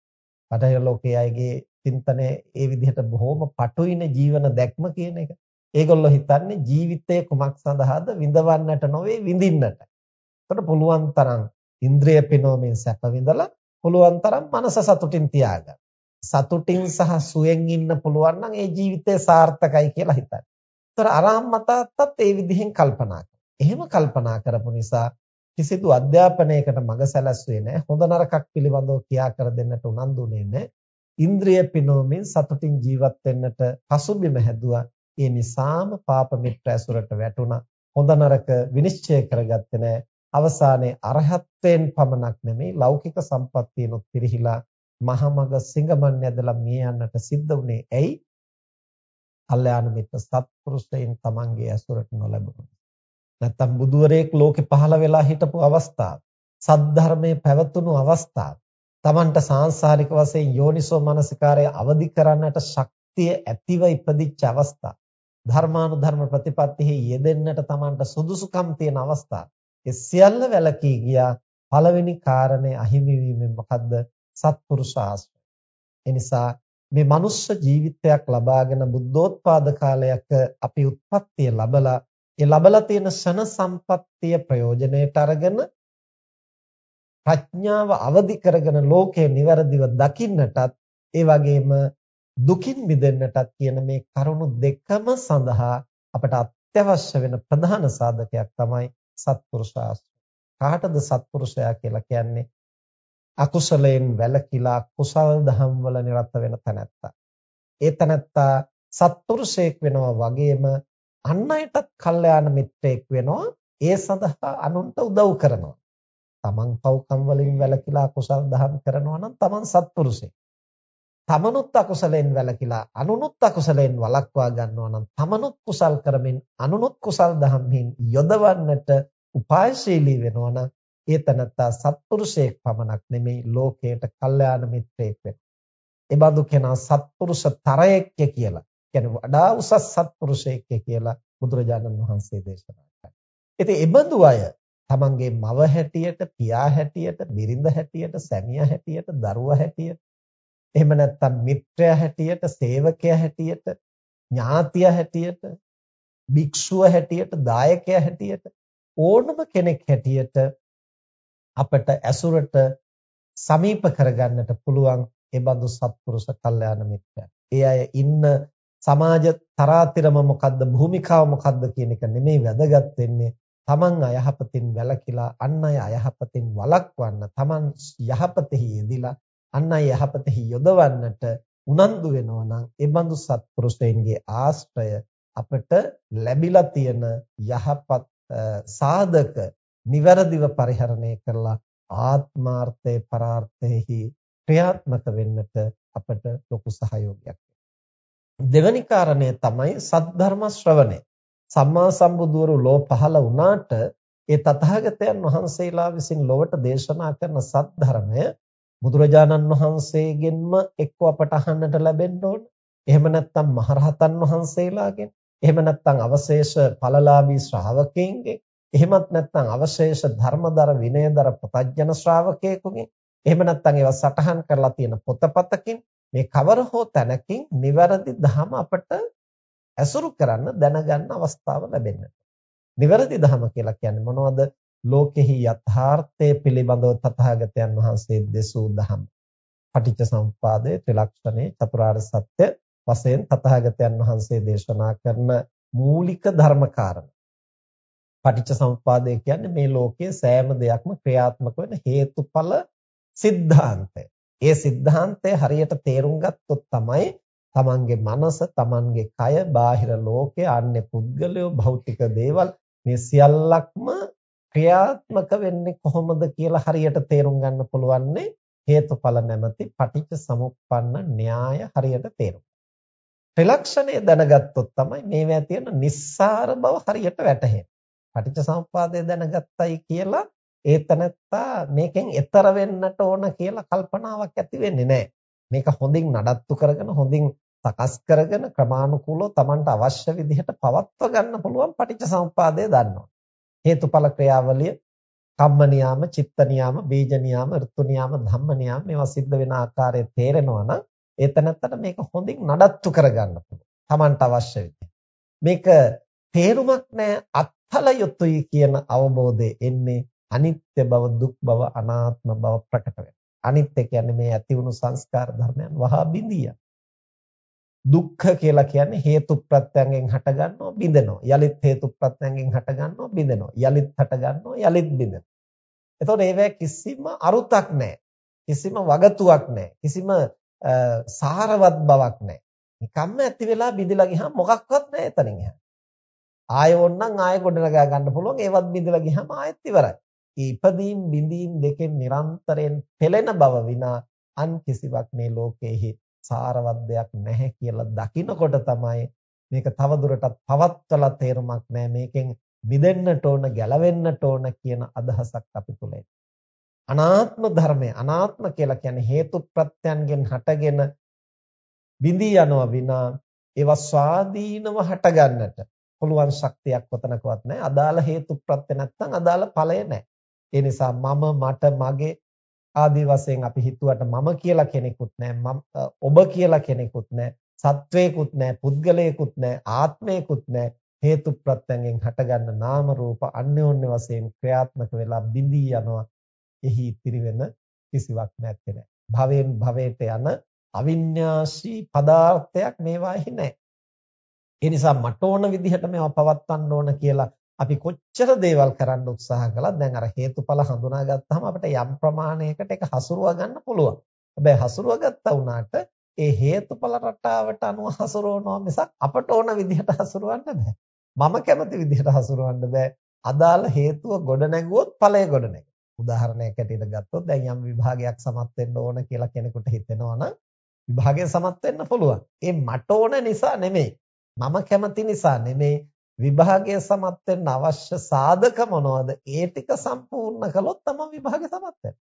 බටහිර ලෝකයේ අයගේ චින්තනය ඒ විදිහට බොහොම පටුයින ජීවන දැක්ම කියන එක. ඒගොල්ලෝ හිතන්නේ ජීවිතය කුමක් සඳහාද විඳවන්නට නොවේ විඳින්නට. ඒකට පුළුවන් තරම් ඉන්ද්‍රිය පිනෝමෙන් සැප විඳලා පුළුවන් තරම් මනස සතුටින් තියාගන්න. සතුටින් සහ සුවෙන් ඉන්න පුළුවන් නම් ඒ ජීවිතය සාර්ථකයි කියලා හිතන්න. ඒතර ආරාම මතත්තත් ඒ විදිහෙන් කල්පනා එහෙම කල්පනා කරපු නිසා කිසිදු අධ්‍යාපනයකට මඟ සැලැස්සුවේ නැහැ. හොඳ නරකක් පිළිබඳව කියා කර දෙන්නට උනන්දුනේ නැහැ. ඉන්ද්‍රිය පිනෝමෙන් සතුටින් ජීවත් වෙන්නට පසුබිම හැදුවා. ඒ නිසාම පාප මිත්‍ර ඇසුරට වැටුණා. හොඳ නරක විනිශ්චය කරගත්තේ නැහැ. අවසානයේ අරහත්ත්වයෙන් පමණක් නෙමෙයි ලෞකික සම්පත්තියනොත් පිරිහිලා මහමග සිඟමන් ඇදලා මිය යන්නට සිද්ධ වුණේ ඇයි? කල්යාණ මිත්‍ර සත්පුරුෂයන් තමන්ගේ ඇසුරට නොලැබුණා. නැත්තම් බුදුවරයෙක් ලෝකේ පහළ වෙලා හිටපු අවස්ථාව, සද්ධර්මයේ පැවතුණු අවස්ථාව, තමන්ට සාංශාරික වශයෙන් යෝනිසෝ මනසිකාරය අවදි කරන්නට ශක්තිය ඇතිව ඉපදිච්ච අවස්ථාව. ධර්මානුධර්ම ප්‍රතිපත්තිෙහි යෙදෙන්නට Tamanට සුදුසුකම් තියෙන අවස්ථා. ඒ සියල්ල වැලකී ගියා. පළවෙනි කාරණේ අහිමි වීමෙන් මොකද්ද? සත්පුරුෂ ආශ්‍රය. ඒ නිසා මේ මනුස්ස ජීවිතයක් ලබාගෙන බුද්ධෝත්පාද කාලයක අපි උත්පත්තිය ලබලා ඒ ලබලා තියෙන ෂණ සම්පත්තිය ප්‍රයෝජනයට අරගෙන ප්‍රඥාව අවදි කරගෙන ලෝකය નિවරදිව දකින්නටත් ඒ වගේම දුකින් මිදෙන්නටත් කියන මේ කරුණු දෙකම සඳහා අපට අත්‍යවශ්‍ය වෙන ප්‍රධාන සාධකයක් තමයි සත්පුරුෂාශ්‍රය. කාටද සත්පුරුෂයා කියලා කියන්නේ? අකුසලයෙන් වැළකීලා කුසල් දහම් වල නිරත වෙන තැනැත්තා. ඒ තැනැත්තා සත්පුරුෂයෙක් වෙනවා වගේම අන් අයටත් කල්යාණ මිත්‍රයෙක් වෙනවා. ඒ සඳහා අනුන්ට උදව් කරනවා. තමන් පව්කම් වලින් වැළකීලා කුසල් දහම් කරනවා නම් තමන් සත්පුරුෂයෙක්. තමනුත් අකුසලෙන් වැළකීලා අනුනුත් අකුසලෙන් වළක්වා ගන්නවා නම් තමනුත් කුසල් කරමින් අනුනුත් කුසල් දහම්හින් යොදවන්නට උපායශීලී වෙනවා නම් ඒ තනත්තා සත්පුරුෂයෙක් පමණක් නෙමෙයි ලෝකයට කල්යාණ මිත්‍රයෙක් වෙනවා. ඒ බඳු කෙනා සත්පුරුෂ තරයෙක්ය කියලා. කියන්නේ වඩා උසස් සත්පුරුෂයෙක්ය කියලා බුදුරජාණන් වහන්සේ දේශනා කළා. ඉතින් ඒ බඳු අය තමන්ගේ මව හැටියට, පියා හැටියට, බිරිඳ හැටියට, සැමියා හැටියට, දරුවා හැටියට එහෙම නැත්නම් මිත්‍රයා හැටියට, සේවකයා හැටියට, ඥාතියා හැටියට, භික්ෂුව හැටියට, දායකයා හැටියට ඕනම කෙනෙක් හැටියට අපට ඇසුරට සමීප කරගන්නට පුළුවන් ඒ බඳු සත්පුරුෂ කල්යාණ මිත්‍රයන්. ඒ අය ඉන්න සමාජ තරාතිරම මොකද්ද භූමිකාව මොකද්ද කියන එක නෙමෙයි වැදගත් වෙන්නේ තමන් අයහපතින් වැළකීලා අන් අය අයහපතින් වළක්වන්න තමන් යහපතෙහි යෙදিলা අන් අය යහපතෙහි යොදවන්නට උනන්දු වෙනවා නම් ඒ බඳු සත්පුරුෂයන්ගේ ආශ්‍රය අපට ලැබිලා තියෙන යහපත් සාධක નિවරදිව පරිහරණය කරලා ආත්මාර්ථේ පරාර්ථෙහි ක්‍රියාත්මක වෙන්නට අපට ලොකු සහයෝගයක් දෙවැනි කාරණය තමයි සද්ධර්ම ශ්‍රවණය. සම්මා සම්බුදුවරු ලෝ පහළ වුණාට ඒ තථාගතයන් වහන්සේලා විසින් ලොවට දේශනා කරන සද්ධර්මය බුදුරජාණන් වහන්සේගෙන්ම එක්ව අපට අහන්නට ලැබෙන්න ඕන. එහෙම නැත්නම් මහරහතන් වහන්සේලාගෙන්, එහෙම නැත්නම් අවශේෂ ඵලලාභී ශ්‍රාවකයන්ගෙන්, එහෙමත් නැත්නම් අවශේෂ ධර්මදර විනයදර ප්‍රත්‍යජන ශ්‍රාවකයෙකුගෙන්, එහෙම නැත්නම් ඒවා සටහන් කරලා තියෙන පොතපතකින් මේ කවර හෝ තැනකින් නිවැරදි ධම අපට ඇසුරු කරන්න දැනගන්න අවස්ථාව ලැබෙන්නට. නිවැරදි ධම කියලා කියන්නේ මොනවද? ලෝකෙහි යථාර්ථය පිළිබඳව තථාගතයන් වහන්සේ දෙසූ දහම. පටිච්ච සමුප්පාදයේ ත්‍රිලක්ෂණේ චතුරාර්ය සත්‍ය වශයෙන් තථාගතයන් වහන්සේ දේශනා කරන මූලික ධර්ම කාරණා. පටිච්ච සමුප්පාදය කියන්නේ මේ ලෝකයේ සෑම දෙයක්ම ක්‍රියාත්මක වෙන හේතුඵල සිද්ධාන්තය. ඒ සිද්ධාන්තය හරියට තේරුම් ගත්තොත් තමයි තමන්ගේ මනස, තමන්ගේ කය, බාහිර ලෝකය, අන්‍ය පුද්ගලයෝ, භෞතික දේවල් මේ සියල්ලක්ම ක්‍රියාත්මක වෙන්නේ කොහොමද කියලා හරියට තේරුම් ගන්න පුළුවන්නේ හේතුඵල නැමැති පටිච්ච සමුප්පන්න න්‍යාය හරියට තේරුම්. ත්‍රිලක්ෂණය දැනගත්තොත් තමයි මේවා තියෙන නිස්සාර බව හරියට වැටහෙන්නේ. පටිච්ච සමුප්පාදය දැනගත්තයි කියලා ඒතනත්තා මේකෙන් එතර වෙන්නට ඕන කියලා කල්පනාවක් ඇති වෙන්නේ නැහැ. මේක හොඳින් නඩත්තු කරගෙන හොඳින් සකස් කරගෙන ක්‍රමානුකූලව Tamanට අවශ්‍ය විදිහට පවත්ව ගන්න පුළුවන් පටිච්ච සමුප්පාදය දන්නවා. හේතුඵල ක්‍රියාවලිය කම්ම නියාම, චිත්ත නියාම, බීජ නියාම, ඍතු නියාම, ධම්ම නියාම මේවා සිද්ධ වෙන ආකාරය තේරෙනවා නම් ඒතනත්තට මේක හොඳින් නඩත්තු කරගන්න පුළුවන්. Tamanට අවශ්‍ය විදිහට. මේක තේරුමක් නැහැ අත්හල යුතුයි කියන අවබෝධය එන්නේ අනිත්‍ය බව, දුක් බව, අනාත්ම බව ප්‍රකට වෙනවා. අනිත්‍ය කියන්නේ මේ ඇති වුණු සංස්කාර ධර්මයන් වහා බිඳියා. දුක්ඛ කියලා කියන්නේ හේතු ප්‍රත්‍යයෙන් හටගන්නවා බිඳෙනවා. යලිත් හේතු ප්‍රත්‍යයෙන් හටගන්නවා බිඳෙනවා. යලිත් හටගන්නවා යලිත් බිඳෙනවා. එතකොට ඒවැ කිසිම අරුතක් නැහැ. කිසිම වගතුවක් නැහැ. කිසිම සාරවත් බවක් නැහැ. නිකම්ම ඇති වෙලා බිඳලා ගියාම මොකක්වත් නැහැ එතනින් එහාට. ආයෙ ඕනනම් ආයෙ ගොඩනගා ගන්න පුළුවන්. ඒවත් බිඳලා ගියාම ආයෙත් ඉවරයි. මේ ඉපදීම් බිඳීම් දෙකෙන් නිරන්තරයෙන් පෙළෙන බව විනා අන් කිසිවක් මේ ලෝකයේ සාරවත් දෙයක් නැහැ කියලා දකිනකොට තමයි මේක තවදුරටත් පවත්වලා තේරුමක් නැහැ. මේකෙන් මිදෙන්නට ඕන ගැලවෙන්නට ඕන කියන අදහසක් අපි තුල අනාත්ම ධර්මය අනාත්ම කියලා කියන්නේ හේතු ප්‍රත්‍යයන්ගෙන් හටගෙන බිඳී යනවා විනා ඒවා ස්වාධීනව හටගන්නට පුළුවන් ශක්තියක් කොතනකවත් නැහැ. අදාළ හේතු ප්‍රත්‍ය නැත්නම් අදාළ ඵලය නැහැ. ඒ නිසා මම මට මගේ ආදී වශයෙන් අපි හිතුවට මම කියලා කෙනෙකුත් නැහැ ඔබ කියලා කෙනෙකුත් නැහැ සත්වේකුත් නැහැ පුද්ගලයෙකුත් නැහැ ආත්මයකුත් නැහැ. හේතු ප්‍රත්‍යයෙන් හටගන්න නාම රූප අන්‍යෝන්‍ය වශයෙන් ක්‍රියාත්මක වෙලා බිඳී යනවා. එහි පිරිවෙන කිසිවක් නැත්තේ නෑ. භවෙන් භවයට යන අවිඤ්ඤාසී පදාර්ථයක් මේවාෙහි නැහැ. ඒ නිසා මට ඕන විදිහට මේවා පවත්වන්න ඕන කියලා අපි කොච්චර දේවල් කරන්න උත්සාහ කළත් දැන් අර හේතුඵල හඳුනා ගත්තාම අපිට යම් ප්‍රමාණයකට ඒක හසුරුවා ගන්න පුළුවන්. හැබැයි හසුරුවා ගත්තා වුණාට ඒ හේතුඵල රටාවට අනුව හසුරවනවා මිසක් අපට ඕන විදිහට හසුරවන්න බෑ. මම කැමති විදිහට හසුරවන්න බෑ. අදාළ හේතුව ගොඩ නැගුවොත් ඵලය ගොඩ නැගෙනවා. උදාහරණයක් ඇටියට ගත්තොත් දැන් යම් විභාගයක් සමත් වෙන්න ඕන කියලා කෙනෙකුට හිතෙනවා නම් විභාගය සමත් වෙන්න පුළුවන්. ඒ මට ඕන නිසා නෙමෙයි. මම කැමති නිසා නෙමෙයි. විභාගය සමත් වෙන්න අවශ්‍ය සාධක මොනවද? ඒ ටික සම්පූර්ණ කළොත් තමයි විභාගය සමත් වෙන්නේ.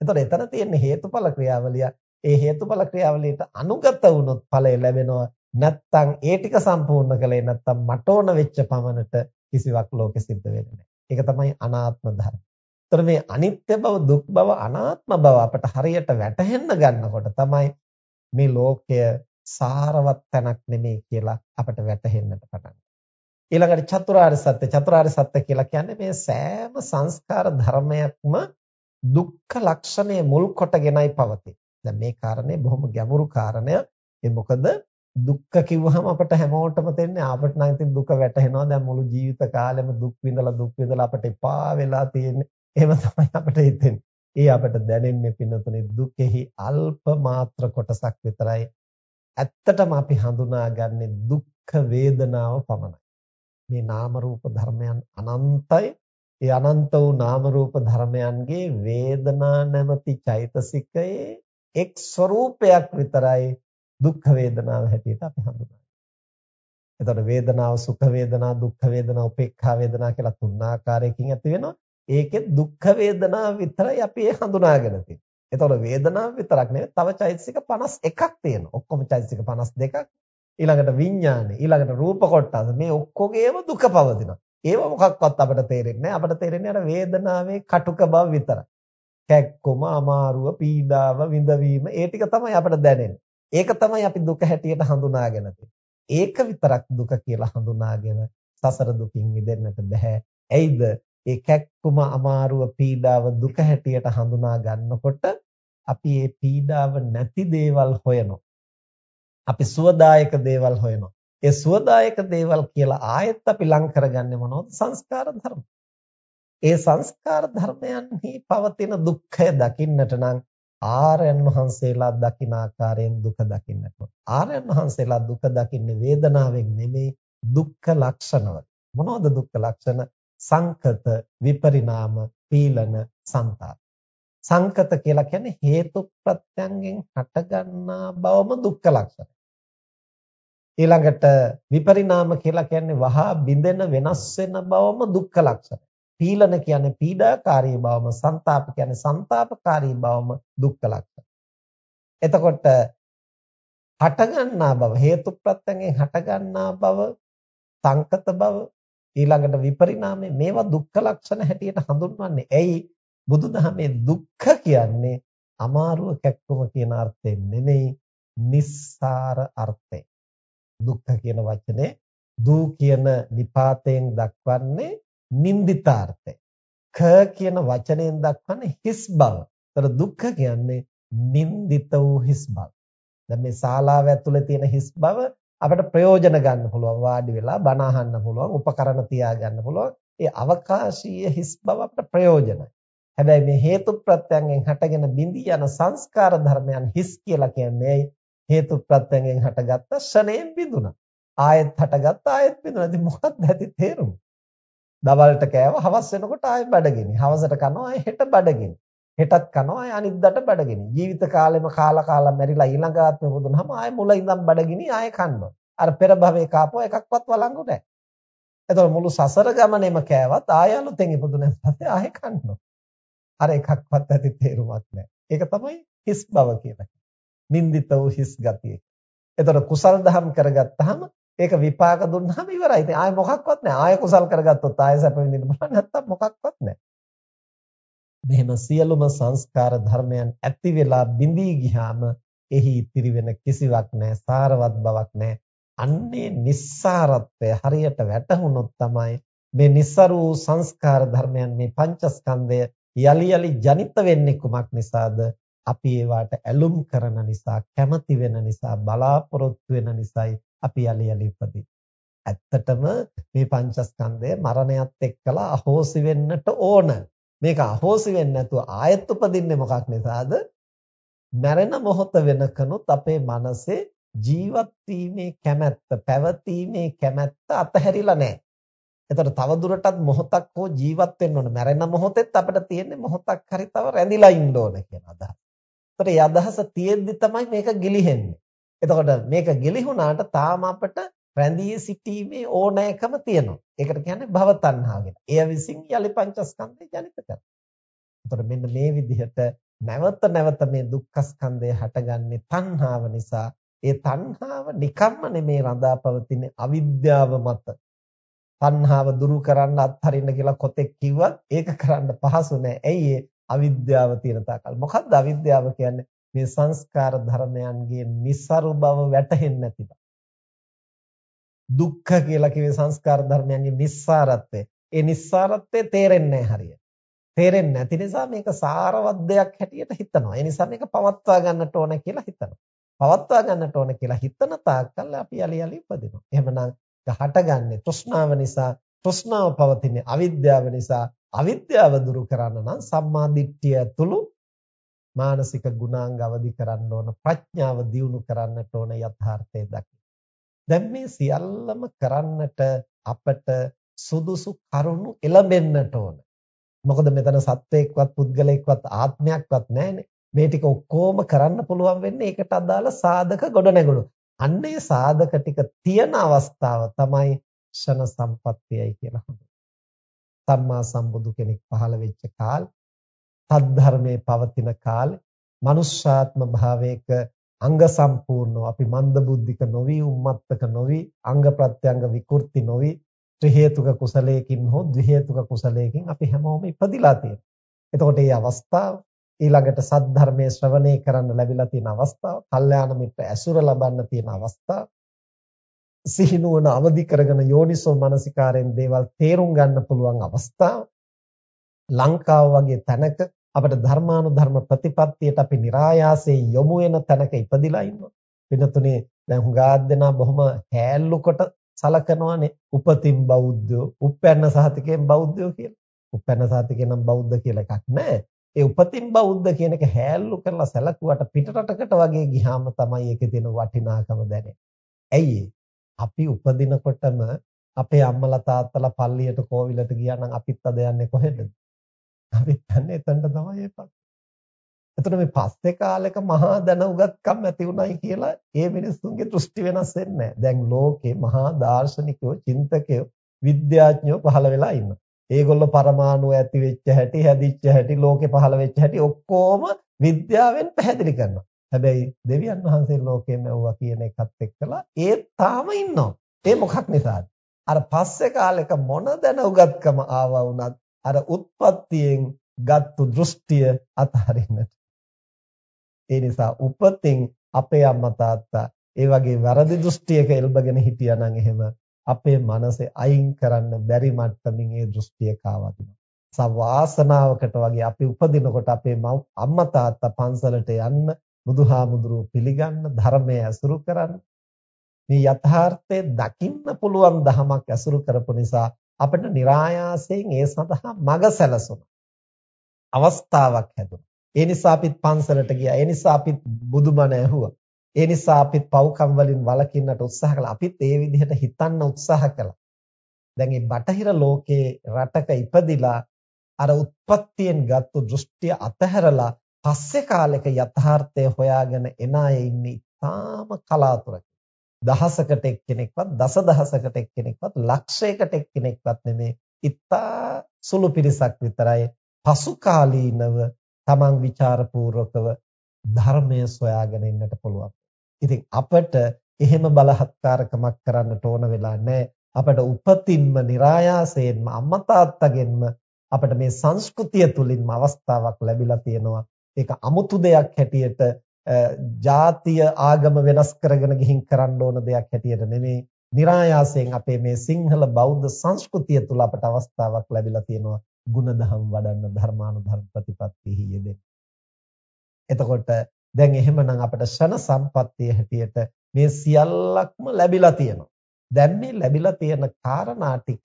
එතකොට එතන තියෙන හේතුඵල ක්‍රියාවලිය ඒ හේතුඵල ක්‍රියාවලියට අනුගත වුණොත් ඵලය ලැබෙනවා. නැත්තම් ඒ ටික සම්පූර්ණ කළේ නැත්තම් මට ඕන වෙච්ච පමණට කිසිවක් ලෝකෙ සිද්ධ වෙන්නේ නැහැ. ඒක තමයි අනාත්ම ධර්ම. ඒතර මේ අනිත්‍ය බව, දුක් බව, අනාත්ම බව අපට හරියට වැටහෙන්න ගන්නකොට තමයි මේ ලෝකය සාරවත් තැනක් නෙමෙයි කියලා අපට වැටහෙන්නට පටන් ඊළඟට චතුරාර්ය සත්‍ය චතුරාර්ය සත්‍ය කියලා කියන්නේ මේ සෑම සංස්කාර ධර්මයක්ම දුක්ඛ ලක්ෂණය මුල් කොටගෙනයි පවතින්නේ. දැන් මේ කාරණේ බොහොම ගැඹුරු කාරණයක්. ඒ මොකද දුක්ඛ කිව්වහම අපිට හැමෝටම තේන්නේ අපිට නම් ඉතින් දුක වැටහෙනවා. දැන් මුළු ජීවිත කාලෙම දුක් විඳලා දුක් විඳලා අපිට එපා වෙලා තියෙන්නේ. එහෙම තමයි අපිට හිතෙන්නේ. ඒ අපිට දැනෙන්නේ පින්නතුනේ දුකෙහි අල්ප මාත්‍ර කොටසක් විතරයි. ඇත්තටම අපි හඳුනාගන්නේ දුක්ඛ වේදනාව පමණයි. මේ නාම රූප ධර්මයන් අනන්තයි. ඒ අනන්ත වූ නාම රූප ධර්මයන්ගේ වේදනා නැමැති චෛතසිකයේ එක් ස්වરૂපයක් විතරයි දුක්ඛ වේදනාව හැටියට අපි හඳුනන්නේ. එතකොට වේදනාව සුඛ වේදනා, දුක්ඛ වේදනා, උපේක්ඛා වේදනා කියලා තුන් ආකාරයකින් ඇති වෙනවා. ඒකේ දුක්ඛ වේදනාව විතරයි අපි ඒ හඳුනාගෙන තියෙන්නේ. එතකොට වේදනාව විතරක් නෙවෙයි තව චෛතසික 51ක් තියෙනවා. ඔක්කොම චෛතසික 52ක්. ඊළඟට විඥානය, ඊළඟට රූප කොටස මේ ඔක්කොගේම දුක පවතිනවා. ඒව මොකක්වත් අපිට තේරෙන්නේ නැහැ. අපිට තේරෙන්නේ අර වේදනාවේ කටුක බව විතරයි. කැක්කම, අමාරුව, පීඩාව, විඳවීම ඒ ටික තමයි අපිට දැනෙන්නේ. ඒක තමයි අපි දුක හැටියට හඳුනාගෙන ඒක විතරක් දුක කියලා හඳුනාගෙන සසර දුකින් මිදෙන්නට බෑ. ඇයිද? ඒ කැක්කුම අමාරුව පීඩාව දුක හැටියට හඳුනා ගන්නකොට අපි මේ පීඩාව නැති දේවල් හොයනවා. අපි සුවදායක දේවල් හොයනවා. ඒ සුවදායක දේවල් කියලා ආයෙත් අපි ලං කරගන්නේ මොනවද? සංස්කාර ධර්ම. ඒ සංස්කාර ධර්මයන්හි පවතින දුක්ඛය දකින්නට නම් ආර්යයන් වහන්සේලා දකින ආකාරයෙන් දුක දකින්නට ඕන. ආර්යයන් වහන්සේලා දුක දකින්නේ වේදනාවෙන් නෙමෙයි දුක්ඛ ලක්ෂණවල. මොනවද දුක්ඛ ලක්ෂණ? සංකත, විපරිණාම, පීලන, සංතාප. සංකත කියලා කියන්නේ හේතු ප්‍රත්‍යයෙන් හටගන්නා බවම දුක්ඛ ලක්ෂණ. ඊළඟට විපරිණාම කියලා කියන්නේ වහා බිඳෙන වෙනස් වෙන බවම දුක්ඛ ලක්ෂණ. පීලන කියන්නේ පීඩාකාරී බවම, ਸੰతాප කියන්නේ ਸੰతాපකාරී බවම දුක්ඛ ලක්ෂණ. එතකොට හටගන්නා බව හේතු ප්‍රත්‍යයෙන් හටගන්නා බව, සංකත බව, ඊළඟට විපරිණාමය මේවා දුක්ඛ ලක්ෂණ හැටියට හඳුන්වන්නේ. ඇයි? බුදුදහමේ දුක්ඛ කියන්නේ අමාරුව කැක්කම කියන අර්ථයෙන් නෙමෙයි, nissara අර්ථයෙන්. දුක්ඛ කියන වචනේ දූ කියන නිපාතයෙන් දක්වන්නේ නින්දිතාර්ථය. ක කියන වචනයෙන් දක්වන්නේ හිස් බව. ඒතර දුක්ඛ කියන්නේ නින්දිත වූ හිස් බව. දැන් මේ ශාලාව ඇතුලේ තියෙන හිස් බව අපිට ප්‍රයෝජන ගන්න පුළුවන් වාඩි වෙලා බණ අහන්න පුළුවන් උපකරණ තියා ගන්න පුළුවන් ඒ අවකාශීය හිස් බව අපිට ප්‍රයෝජනයි හැබැයි මේ හේතු ප්‍රත්‍යයෙන් හටගෙන බිඳී යන සංස්කාර ධර්මයන් හිස් කියලා කියන්නේ හේතු ප්‍රත්‍යයෙන් හටගත්ත ෂණයෙන් බිඳුණා ආයෙත් හටගත්ත ආයෙත් බිඳුණා ඉතින් මොකක්ද ඇති තේරුම දවල්ට කෑව හවස් වෙනකොට ආයෙ බඩගිනි. හවසට කනවා ආයෙ හෙට බඩගිනි. හෙටත් කනවා ආයෙ අනිද්දාට බඩගිනි. ජීවිත කාලෙම කාලා කාලා මැරිලා ඊළඟ ආත්මෙ පුදුනහම ආයෙ මුල ඉඳන් බඩගිනි ආයෙ කනවා. අර පෙර භවයේ කාපුව එකක්වත් වළංගු නැහැ. එතකොට මුළු සසර ගමනේම කෑවත් ආයෙ අලුතෙන් ඉපදුනන් පස්සේ ආයෙ කනවා. අර එකක්වත් ඇති තේරුමක් නැහැ. ඒක තමයි හිස් බව කියලා. නින්දිත වූ හිස් ගතිය. එතකොට කුසල් දහම් කරගත්තාම ඒක විපාක දුන්නාම ඉවරයි. ඉතින් ආයෙ මොකක්වත් නැහැ. ආයෙ කුසල් කරගත්තොත් ආයෙ සැප විඳින්න බලන්න නැත්තම් මොකක්වත් නැහැ. මෙහෙම සියලුම සංස්කාර ධර්මයන් ඇති වෙලා බිඳී ගියාම එහි ඉතිරි වෙන කිසිවක් නැහැ. සාරවත් බවක් නැහැ. අන්නේ නිස්සාරත්වය හරියට වැටහුනොත් තමයි මේ નિસරු සංස්කාර ධර්මයන් මේ පංචස්කන්ධය යලි යලි ජනිත වෙන්නේ කුමක් නිසාද? අපි ඒවට ඇලුම් කරන නිසා, කැමති වෙන නිසා, බලාපොරොත්තු වෙන නිසායි අපි යලි යලි උපදින්නේ. ඇත්තටම මේ පංචස්කන්ධය මරණයත් එක්කලා අහෝසි වෙන්නට ඕන. මේක අහෝසි වෙන්නේ නැතුව ආයෙත් උපදින්නේ මොකක් නිසාද? මැරෙන මොහොත වෙනකනුත් අපේ මනසේ ජීවත් වීමේ කැමැත්ත, පැවතීමේ කැමැත්ත අතහැරිලා නැහැ. එතකොට තව දුරටත් මොහොතක් හෝ ජීවත් වෙන්න ඕන. මැරෙන මොහොතෙත් අපිට තියෙන්නේ මොහොතක් හරි තව රැඳිලා ඉන්න ඕන කියන අදහස. එතකොට මේ අදහස තියෙද්දි තමයි මේක ගිලිහෙන්නේ. එතකොට මේක ගිලිහුණාට තාම අපිට රැඳී සිටීමේ ඕනෑකම තියෙනවා. ඒකට කියන්නේ භව තණ්හාව කියලා. එය විසින් යලි පංචස්කන්ධය ජනිත කරනවා. එතකොට මෙන්න මේ විදිහට නැවත නැවත මේ දුක්ඛ ස්කන්ධය හටගන්නේ තණ්හාව නිසා. ඒ තණ්හාව නිකම්ම නෙමේ රඳාපවතින්නේ අවිද්‍යාව මත. තණ්හාව දුරු කරන්න අත්හරින්න කියලා කොතෙක් කිව්වත් ඒක කරන්න පහසු නෑ. ඇයි ඒ අවිද්‍යාව තියෙන තාකල්. මොකද්ද අවිද්‍යාව කියන්නේ? මේ සංස්කාර ධර්මයන්ගේ નિસරු බව වැටහෙන්නේ නැති බව. දුක්ඛ කියලා කිව්වේ සංස්කාර ධර්මයන්ගේ නිස්සාරත්වය. ඒ නිස්සාරත්වය තේරෙන්නේ නැහැ හරියට. තේරෙන්නේ නැති නිසා මේක සාරවත් දෙයක් හැටියට හිතනවා. ඒ නිසා මේක පවත්වා ගන්නට ඕන කියලා හිතනවා. පවත්වා ගන්නට ඕන කියලා හිතන තාක්කල් අපි යලි යලි උපදිනවා. එහෙමනම් හටගන්නේ තෘෂ්ණාව නිසා, තෘෂ්ණාව පවතින්නේ අවිද්‍යාව නිසා. අවිද්‍යාව දුරු කරන්න නම් සම්මා දිට්ඨිය තුළු මානසික ගුණාංග අවදි කරන්න ඕන ප්‍රඥාව දියුණු කරන්නට ඕන යථාර්ථය දකින්න. දැන් මේ සියල්ලම කරන්නට අපට සුදුසු කරුණු එළඹෙන්නට ඕන. මොකද මෙතන සත්වයක්වත් පුද්ගලයෙක්වත් ආත්මයක්වත් නැහැනේ. මේ ටික ඔක්කොම කරන්න පුළුවන් වෙන්නේ ඒකට අදාළ සාධක ගොඩනැගුණු. අන්නේ සාධක ටික තියෙන අවස්ථාව තමයි ෂණ සම්පත්තියයි කියලා හඳුන්වන්නේ. සම්මා සම්බුදු කෙනෙක් පහළ වෙච්ච කාලේ සද්ධර්මයේ පවතින කාලේ මනුෂ්‍යාත්ම භාවයක අංග සම්පූර්ණව අපි මන්ද බුද්ධික නොවි උම්මත්තක නොවි අංග ප්‍රත්‍යංග විකෘති නොවි ත්‍රි හේතුක කුසලයකින් හෝ ද්වි හේතුක කුසලයකින් අපි හැමෝම ඉපදිලා තියෙනවා. එතකොට මේ අවස්ථාව ඊළඟට සද්ධර්මයේ ශ්‍රවණය කරන්න ලැබිලා තියෙන අවස්ථාව, කල්යාණ මිත්‍ර ඇසුර ලබන්න තියෙන අවස්ථාව, සිහිනුවන අවදි කරගෙන යෝනිසෝ මනසිකාරයෙන් දේවල් තේරුම් ගන්න පුළුවන් අවස්ථාව, ලංකාව වගේ තැනක අපිට ධර්මානුධර්ම ප්‍රතිපත්තියට අපි નિરાයාසයෙන් යොමු වෙන තැනක ඉපදිලා ඉන්නවා. වෙනතුනේ දැන් හුඟා දෙනා බොහොම හැල්ලු කොට සලකනවානේ උපතින් බෞද්ධයෝ, උපැන්න සහතිකයෙන් බෞද්ධයෝ කියලා. උපැන්න සහතිකේ නම් බෞද්ධ කියලා එකක් නැහැ. ඒ උපතින් බෞද්ධ කියන එක හැල්ලු කරලා සැලකුවට පිටරටකට වගේ ගියාම තමයි ඒකේ තියෙන වටිනාකම දැනෙන්නේ. ඇයි අපි උපදිනකොටම අපේ අම්මලා තාත්තලා පල්ලියට කෝවිලට ගියා නම් අපිත් අද යන්නේ කොහෙද? අපිත් යන්නේ එතනට තමයි එපත්. එතකොට මේ පස්සේ කාලෙක මහා දැන උගත්කම් ඇති උනායි කියලා ඒ මිනිස්සුන්ගේ දෘෂ්ටි වෙනස් වෙන්නේ නැහැ. දැන් ලෝකේ මහා දාර්ශනිකයෝ, චින්තකයෝ, විද්‍යාඥයෝ පහළ වෙලා ඉන්නවා. ඒගොල්ලෝ පරමාණු ඇති වෙච්ච හැටි, හැදිච්ච හැටි, ලෝකේ පහළ වෙච්ච හැටි ඔක්කොම විද්‍යාවෙන් පැහැදිලි කරනවා. හැබැයි දෙවියන් වහන්සේ ලෝකෙම ඇව්වා කියන එකත් එක්කලා ඒ තාම ඉන්නවා. ඒ මොකක් නිසාද? අර පස්සේ කාලෙක මොන දැන උගත්කම ආවා වුණත් අර උත්පත්තියෙන් ගත්තු දෘෂ්ටිය අතහරින්නට. ඒ නිසා උපතින් අපේ අම්මා තාත්තා ඒ වගේ වැරදි දෘෂ්ටියක එල්බගෙන හිටියා නම් එහෙම අපේ මනසේ අයින් කරන්න බැරි මට්ටමින් ඒ දෘෂ්ටිය කාවදිනවා. සවාසනාවකට වගේ අපි උපදිනකොට අපේ අම්මා තාත්තා පන්සලට යන්න බුදුහාමුදුරුව පිළිගන්න ධර්මය ඇසුරු කරන්න මේ යථාර්ථය දකින්න පුළුවන් ධමයක් ඇසුරු කරපු නිසා අපිට નિરાයාසයෙන් ඒ සඳහා මඟ සැලසුණා. අවස්ථාවක් හැදුණා. ඒ නිසා අපිත් පන්සලට ගියා. ඒ නිසා අපිත් බුදුබණ ඇහුවා. ඒ නිසා අපිත් පව්කම් වලින් වළකින්නට උත්සාහ කළා. අපිත් ඒ විදිහට හිතන්න උත්සාහ කළා. දැන් මේ බටහිර ලෝකේ රටක ඉපදිලා අර උත්පත්තියෙන් ගත්තු දෘෂ්ටිය අතහැරලා පස්සේ කාලෙක යථාර්ථය හොයාගෙන එන අය ඉන්නේ ඉතාම කලාතුරකින්. දහසකට එක්කෙනෙක්වත් දසදහසකට එක්කෙනෙක්වත් ලක්ෂයකට එක්කෙනෙක්වත් නෙමේ. ඉතා සුළු පිරිසක් විතරයි පසු කාලීනව තමන් વિચારපූර්වකව ධර්මය සොයාගෙන ඉන්නට පුළුවන්. ඉතින් අපට එහෙම බලහත්කාරකමක් කරන්නට ඕන වෙලා නැහැ. අපට උපතින්ම, નિરાයාසයෙන්ම, අම්මා තාත්තගෙන්ම අපට මේ සංස්කෘතිය තුලින්ම අවස්ථාවක් ලැබිලා තියෙනවා ඒක අමුතු දෙයක් හැටියට ජාතිය ආගම වෙනස් කරගෙන ගිහින් කරන්න ඕන දෙයක් හැටියට නෙමෙයි નિરાයාසයෙන් අපේ මේ සිංහල බෞද්ධ සංස්කෘතිය තුල අපට අවස්ථාවක් ලැබිලා තියෙනවා ಗುಣධම් වඩන්න ධර්මානුධර්ම ප්‍රතිපත්තිෙහි යෙදෙන්න. එතකොට දැන් එහෙමනම් අපට ෂණ සම්පත්තිය හැටියට මේ සියල්ලක්ම ලැබිලා තියෙනවා. දැන් මේ ලැබිලා තියෙන කාරණා ටික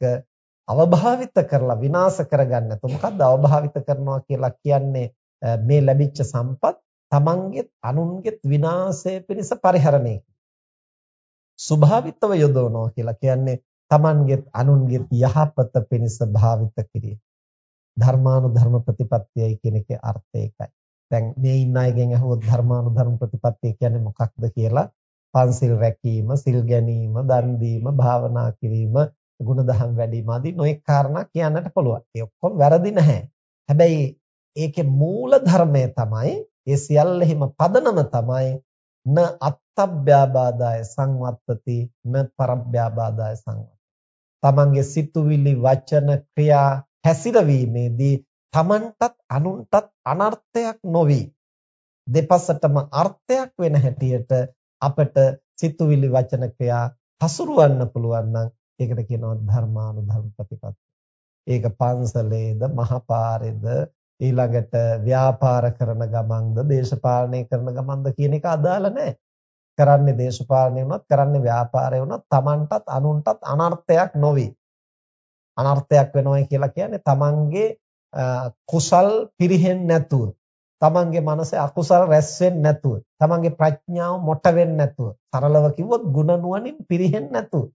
අවභාවිත කරලා විනාශ කරගන්න. તો මොකද්ද අවභාවිත කරනවා කියලා කියන්නේ? මේ ලැබිච්ච සම්පත් තමන්ගෙත් අනුන්ගෙත් විනාශය පිණිස පරිහරණය ස්වභාවිතව යොදවනවා කියලා කියන්නේ තමන්ගෙත් අනුන්ගෙත් යහපත පිණිස භාවිත කිරීම ධර්මානුධර්ම ප්‍රතිපත්තියයි කියන එකේ අර්ථය ඒකයි දැන් මේ ඉන්න අයගෙන් අහුවොත් ධර්මානුධර්ම ප්‍රතිපත්තිය කියන්නේ මොකක්ද කියලා පන්සිල් රැකීම, සිල් ගැනීම, දන් දීම, භාවනා කිරීම, ගුණධම් වැඩිම ආදී නොඑක කාරණා කියන්නට පුළුවන්. ඒ ඔක්කොම වැරදි නැහැ. හැබැයි ඒකේ මූල ධර්මය තමයි ඒ සියල්ලෙහිම පදනම තමයි න අත්තබ්බ්‍යාබාදාය සංවත්තති න පරබ්බ්‍යාබාදාය සංවත්තති. තමන්ගේ සිතුවිලි වචන ක්‍රියා හැසිරවීමේදී තමන්ටත් අනුන්ටත් අනර්ථයක් නොවි දෙපසටම අර්ථයක් වෙන හැටියට අපට සිතුවිලි වචන ක්‍රියා හසුරවන්න පුළුවන් නම් ඒකට කියනවා ධර්මානුධර්ම ප්‍රතිපත්ති. ඒක පන්සලේද මහපාරේද ඊළඟට ව්‍යාපාර කරන ගමන්ද දේශපාලනය කරන ගමන්ද කියන එක අදාළ නැහැ. කරන්නේ දේශපාලනය වුණත් කරන්නේ ව්‍යාපාරය වුණත් Tamanටත් අනුන්ටත් අනර්ථයක් නොවේ. අනර්ථයක් වෙනවා කියලා කියන්නේ Tamanගේ කුසල් පිරිහෙන්නේ නැතුව තමන්ගේ මනසේ අකුසල් රැස් වෙන්නේ නැතුව තමන්ගේ ප්‍රඥාව මොට වෙන්නේ නැතුව සරලව කිව්වොත් ಗುಣ නුවණින් පිරිහෙන්නේ නැතුව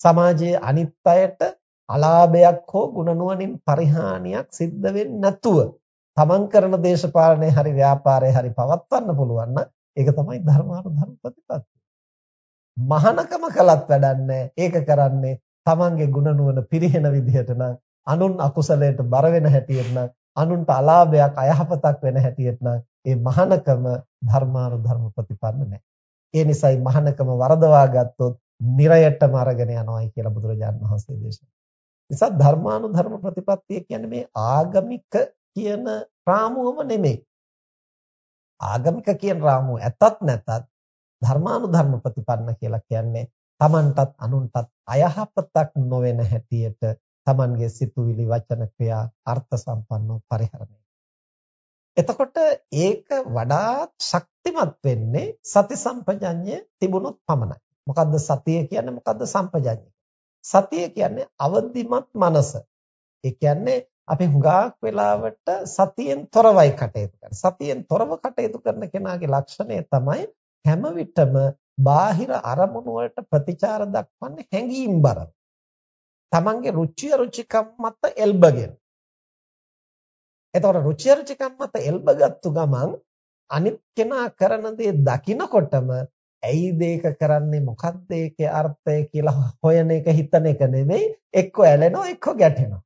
සමාජයේ අනිත් අයට අලාභයක් හෝ ගුණනුවණින් පරිහානියක් සිද්ධ වෙන්නේ නැතුව තමන් කරන දේශපාලනයේ හරි ව්‍යාපාරයේ හරි පවත්වන්න පුළුවන් නම් ඒක තමයි ධර්මානුධර්ම ප්‍රතිපත්තිය. මහානකම කළත් වැඩන්නේ ඒක කරන්නේ තමන්ගේ ගුණනුවණ පිරිහෙන විදිහට නම් අනුන් අකුසලයට බර වෙන හැටියට නම් අනුන්ට අලාභයක් අයහපතක් වෙන හැටියට නම් ඒ මහානකම ධර්මානුධර්ම ප්‍රතිපන්න නැහැ. ඒ නිසායි මහානකම වරදවා ගත්තොත් නිරයටම අරගෙන යනවායි කියලා බුදුරජාණන් වහන්සේ දේශනා නිසා ධර්මානුධර්ම ප්‍රතිපත්තිය කියන්නේ මේ ආගමික කියන රාමුවම නෙමෙයි. ආගමික කියන රාමුව ඇතත් නැතත් ධර්මානුධර්ම ප්‍රතිපන්න කියලා කියන්නේ Tamanටත් අනුන්ටත් අයහපතක් නොවන හැටියට Tamanගේ සිතුවිලි වචන ක්‍රියා අර්ථ සම්පන්නව පරිහරණය. එතකොට ඒක වඩාත් ශක්තිමත් වෙන්නේ සති සම්පජඤ්ඤය තිබුණොත් පමණයි. මොකද්ද සතිය කියන්නේ මොකද්ද සම්පජඤ්ඤය? සතිය කියන්නේ අවදිමත් මනස. ඒ කියන්නේ අපි හුඟක් වෙලාවට සතියෙන් තොරවයි කටයුතු කරන්නේ. සතියෙන් තොරව කටයුතු කරන කෙනාගේ ලක්ෂණය තමයි හැම විටම බාහිර අරමුණු වලට ප්‍රතිචාර දක්වන්නේ හැඟීම් බරව. තමන්ගේ රුචිය රුචිකම් මත එල්බගෙන. එතකොට රුචිය රුචිකම් මත එල්බගත්තු ගමන් අනිත් කෙනා කරන දේ දකිනකොටම ඇයිද ඒක කරන්නේ මොකක්ද ඒකේ අර්ථය කියලා [laughs] හොයන එක හිතන එක නෙමෙයි එක්ක ඇලෙනවා එක්ක ගැටෙනවා.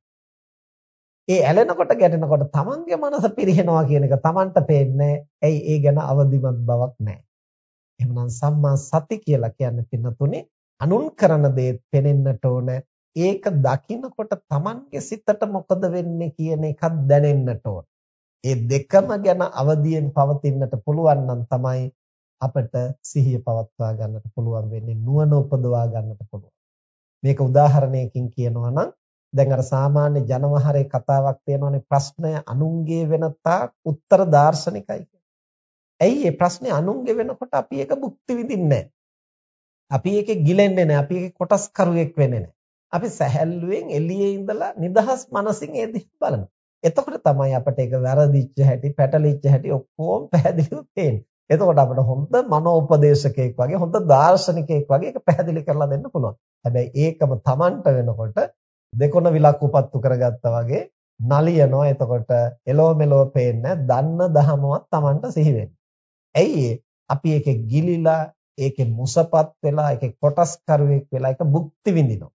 ඒ ඇලෙනකොට ගැටෙනකොට තමන්ගේ මනස පිරිහෙනවා කියන එක තමන්ට පේන්නේ ඇයි ඒ ගැන අවදිමත් බවක් නැහැ. එහෙමනම් සම්මා සති කියලා කියන්නේ පින්නතුනේ අනුන් කරන දේ පෙනෙන්නට ඕන ඒක දකින්නකොට Tamanගේ සිතට මොකද වෙන්නේ කියන එකක් දැනෙන්නට ඕන. ඒ දෙකම ගැන අවදියෙන් පවතින්නට පුළුවන් නම් තමයි අපිට සිහිය පවත්වා ගන්නට පුළුවන් වෙන්නේ නුවණ උපදවා ගන්නට පුළුවන්. මේක උදාහරණයකින් කියනවා නම් දැන් අර සාමාන්‍ය ජනවහරේ කතාවක් තියෙනවානේ ප්‍රශ්නය අනුන්ගේ වෙන තාක් උත්තර දාර්ශනිකයි ඇයි මේ ප්‍රශ්නේ අනුන්ගේ වෙනකොට අපි ඒක භුක්ති විඳින්නේ අපි ඒකේ ගිලෙන්නේ නැහැ. අපි ඒකේ කොටස් කරුවෙක් වෙන්නේ නැහැ. අපි සැහැල්ලුවෙන් එළියේ ඉඳලා නිදහස් මනසින් ඒ දිහා බලනවා. එතකොට තමයි අපිට ඒක වැරදිච්ච හැටි, පැටලිච්ච හැටි ඔක්කොම පැහැදිලිව පේන්නේ. එතකොට අපිට හොඳ මනෝපදේශකයෙක් වගේ, හොඳ දාර්ශනිකයෙක් වගේ ඒක පැහැදිලි කරලා දෙන්න පුළුවන්. හැබැයි ඒකම Tamanට වෙනකොට දෙකොන විලක් උපත්තු කරගත්තා වගේ නලියනවා. එතකොට එලෝ මෙලෝ පේන්නේ දන්න දහමවත් Tamanට සිහි වෙන්නේ. ඇයි අපි ඒකේ ගිලිලා ඒකේ මුසපත් වෙලා ඒකේ කොටස් කරුවෙක් වෙලා ඒක භුක්ති විඳිනවා.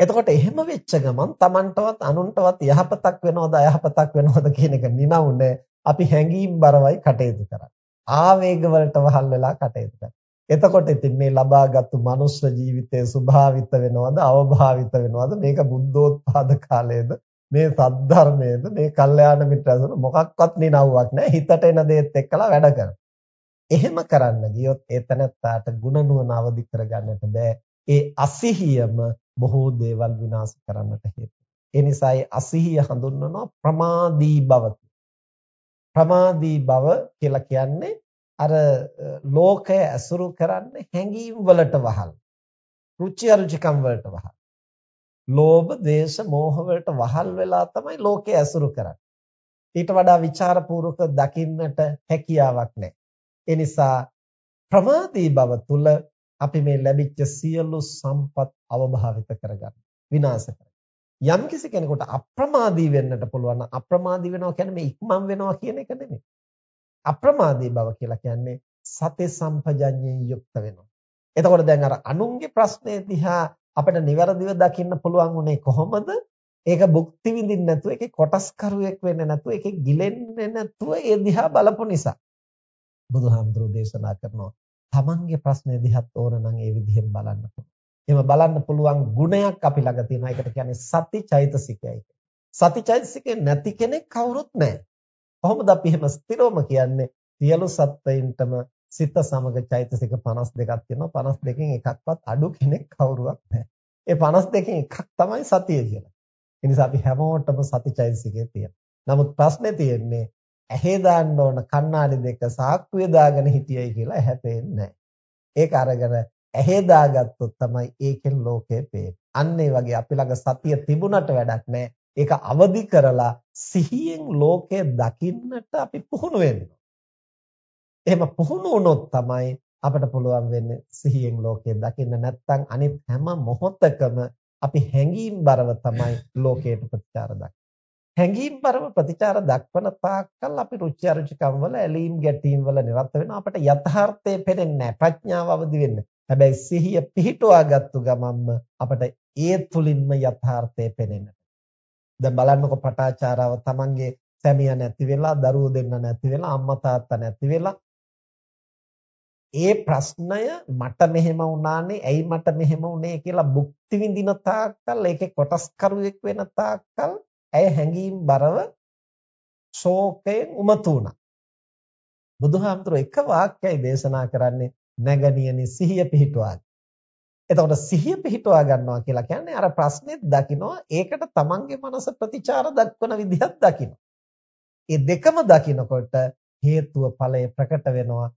එතකොට එහෙම වෙච්ච ගමන් Tamanටවත් අනුන්ටවත් යහපතක් වෙනවද අයහපතක් වෙනවද කියන එක නිනවුනේ අපි හැඟීම් බරවයි කටයුතු කරන්නේ. ආවේග වලට වහල් වෙලා කටයුතු කරන්නේ. එතකොට ඉතින් මේ ලබාගත්තු මනුෂ්‍ය ජීවිතය ස්වභාවිත වෙනවද අවභාවිත වෙනවද මේක බුද්ධෝත්පාද කාලයේද මේ සද්ධර්මයේද මේ කල්යාණ මිත්‍රසන මොකක්වත් නිනව්වක් නැහැ හිතට එන දේත් එක්කලා වැඩ කරනවා. එහෙම කරන්න ගියොත් ඒ තනත්තාට ಗುಣ නුවණ අවදි කරගන්නට බෑ. ඒ අසිහියම බොහෝ දේවල් විනාශ කරන්නට හේතු. ඒ නිසායි අසිහිය හඳුන්වනවා ප්‍රමාදී බව ප්‍රමාදී බව කියලා කියන්නේ අර ලෝකය ඇසුරු කරන්නේ හැඟීම් වලට වහල්. රුචි අරුචිකම් වලට වහල්. ලෝභ, දේශ, මෝහ වලට වහල් වෙලා තමයි ලෝකය ඇසුරු කරන්නේ. ඊට වඩා ਵਿਚාරපූර්වක දකින්නට හැකියාවක් නැහැ. ඒ නිසා ප්‍රමාදී බව තුල අපි මේ ලැබිච්ච සියලු සම්පත් අවභාවිත කරගන්න විනාශ කරගන්න. යම් කිසි කෙනෙකුට අප්‍රමාදී වෙන්නට පුළුවන් අප්‍රමාදී වෙනවා කියන්නේ මේ ඉක්මන් වෙනවා කියන එක නෙමෙයි. අප්‍රමාදී බව කියලා කියන්නේ සති සම්පජඤ්ඤයෙන් යුක්ත වෙනවා. එතකොට දැන් අර අනුන්ගේ ප්‍රශ්නේ දිහා අපිට નિවරදිව දකින්න පුළුවන් උනේ කොහොමද? ඒක භුක්ති විඳින්න නැතුව ඒකේ කොටස්කරුවෙක් වෙන්නේ නැතුව ඒකේ ගිලෙන්නේ නැතුව ඒ දිහා බලපු නිසා. බුදුහාමුදුරෝ දේශනා කරනවා තමන්ගේ ප්‍රශ්නේ දිහත් ඕන නම් ඒ විදිහෙන් බලන්න පුළුවන්. එහෙම බලන්න පුළුවන් ගුණයක් අපි ළඟ තියෙනවා. ඒකට කියන්නේ සති චෛතසිකයයි. සති චෛතසිකේ නැති කෙනෙක් කවුරුත් නැහැ. කොහොමද අපි එහෙම ස්ථිරවම කියන්නේ? සියලු සත්ත්වයින්ටම සිත සමග චෛතසික 52ක් තියෙනවා. 52කින් එකක්වත් අඩු කෙනෙක් කවුරුවත් නැහැ. ඒ 52කින් එකක් තමයි සතිය කියලා. ඒ නිසා අපි හැමෝටම සති චෛතසිකේ තියෙනවා. නමුත් ප්‍රශ්නේ තියෙන්නේ ඇහි දාන්න ඕන කණ්ණාඩි දෙක සාක්කුවේ දාගෙන හිටියයි කියලා ඇහැ පේන්නේ නැහැ. ඒක අරගෙන ඇහි දාගත්තොත් තමයි ඒකෙන් ලෝකය පේන්නේ. අන්න ඒ වගේ අපි ළඟ සතිය තිබුණට වැඩක් නැහැ. ඒක අවදි කරලා සිහියෙන් ලෝකය දකින්නට අපි පුහුණු වෙන්න. එහෙම පුහුණු වුණොත් තමයි අපිට පුළුවන් වෙන්නේ සිහියෙන් ලෝකය දකින්න නැත්නම් අනිත් හැම මොහොතකම අපි හැඟීම් බරව තමයි ලෝකයට ප්‍රතිචාර දක්වන්නේ. හැඟීම් බරව ප්‍රතිචාර දක්වන තාක්කල් අපි රුචි අරුචිකම් වල ඇලීම් ගැටීම් වල නිරත වෙනවා අපිට යථාර්ථය පේන්නේ නැහැ ප්‍රඥාව අවදි වෙන්නේ හැබැයි සිහිය පිහිටුවා ගත්තු ගමන්ම අපිට ඒ තුලින්ම යථාර්ථය පේනෙන්න දැන් බලන්නකො පටාචාරාව තමන්ගේ සැමියා නැති වෙලා දරුවෝ දෙන්න නැති වෙලා අම්මා තාත්තා නැති වෙලා. ඒ ප්‍රශ්නය මට මෙහෙම වුණානේ ඇයි මට මෙහෙම වුනේ කියලා භුක්ති විඳින තාක්කල් ඒකේ කොටස්කරුවෙක් වෙන තාක්කල් ඇය හැඟීම් බරව ශෝකයෙන් උමතු වුණා. බුදුහාමුදුරුවෝ එක වාක්‍යයි දේශනා කරන්නේ. නැගණියනි සිහිය පිහිටුවා. එතකොට සිහිය පිහිටුවා ගන්නවා කියලා කියන්නේ අර ප්‍රශ්නෙත් දකිනවා ඒකට තමන්ගේ මනස ප්‍රතිචාර දක්වන විදිහත් දකිනවා. මේ දෙකම දකිනකොට හේතුව ඵලය ප්‍රකට වෙනවා.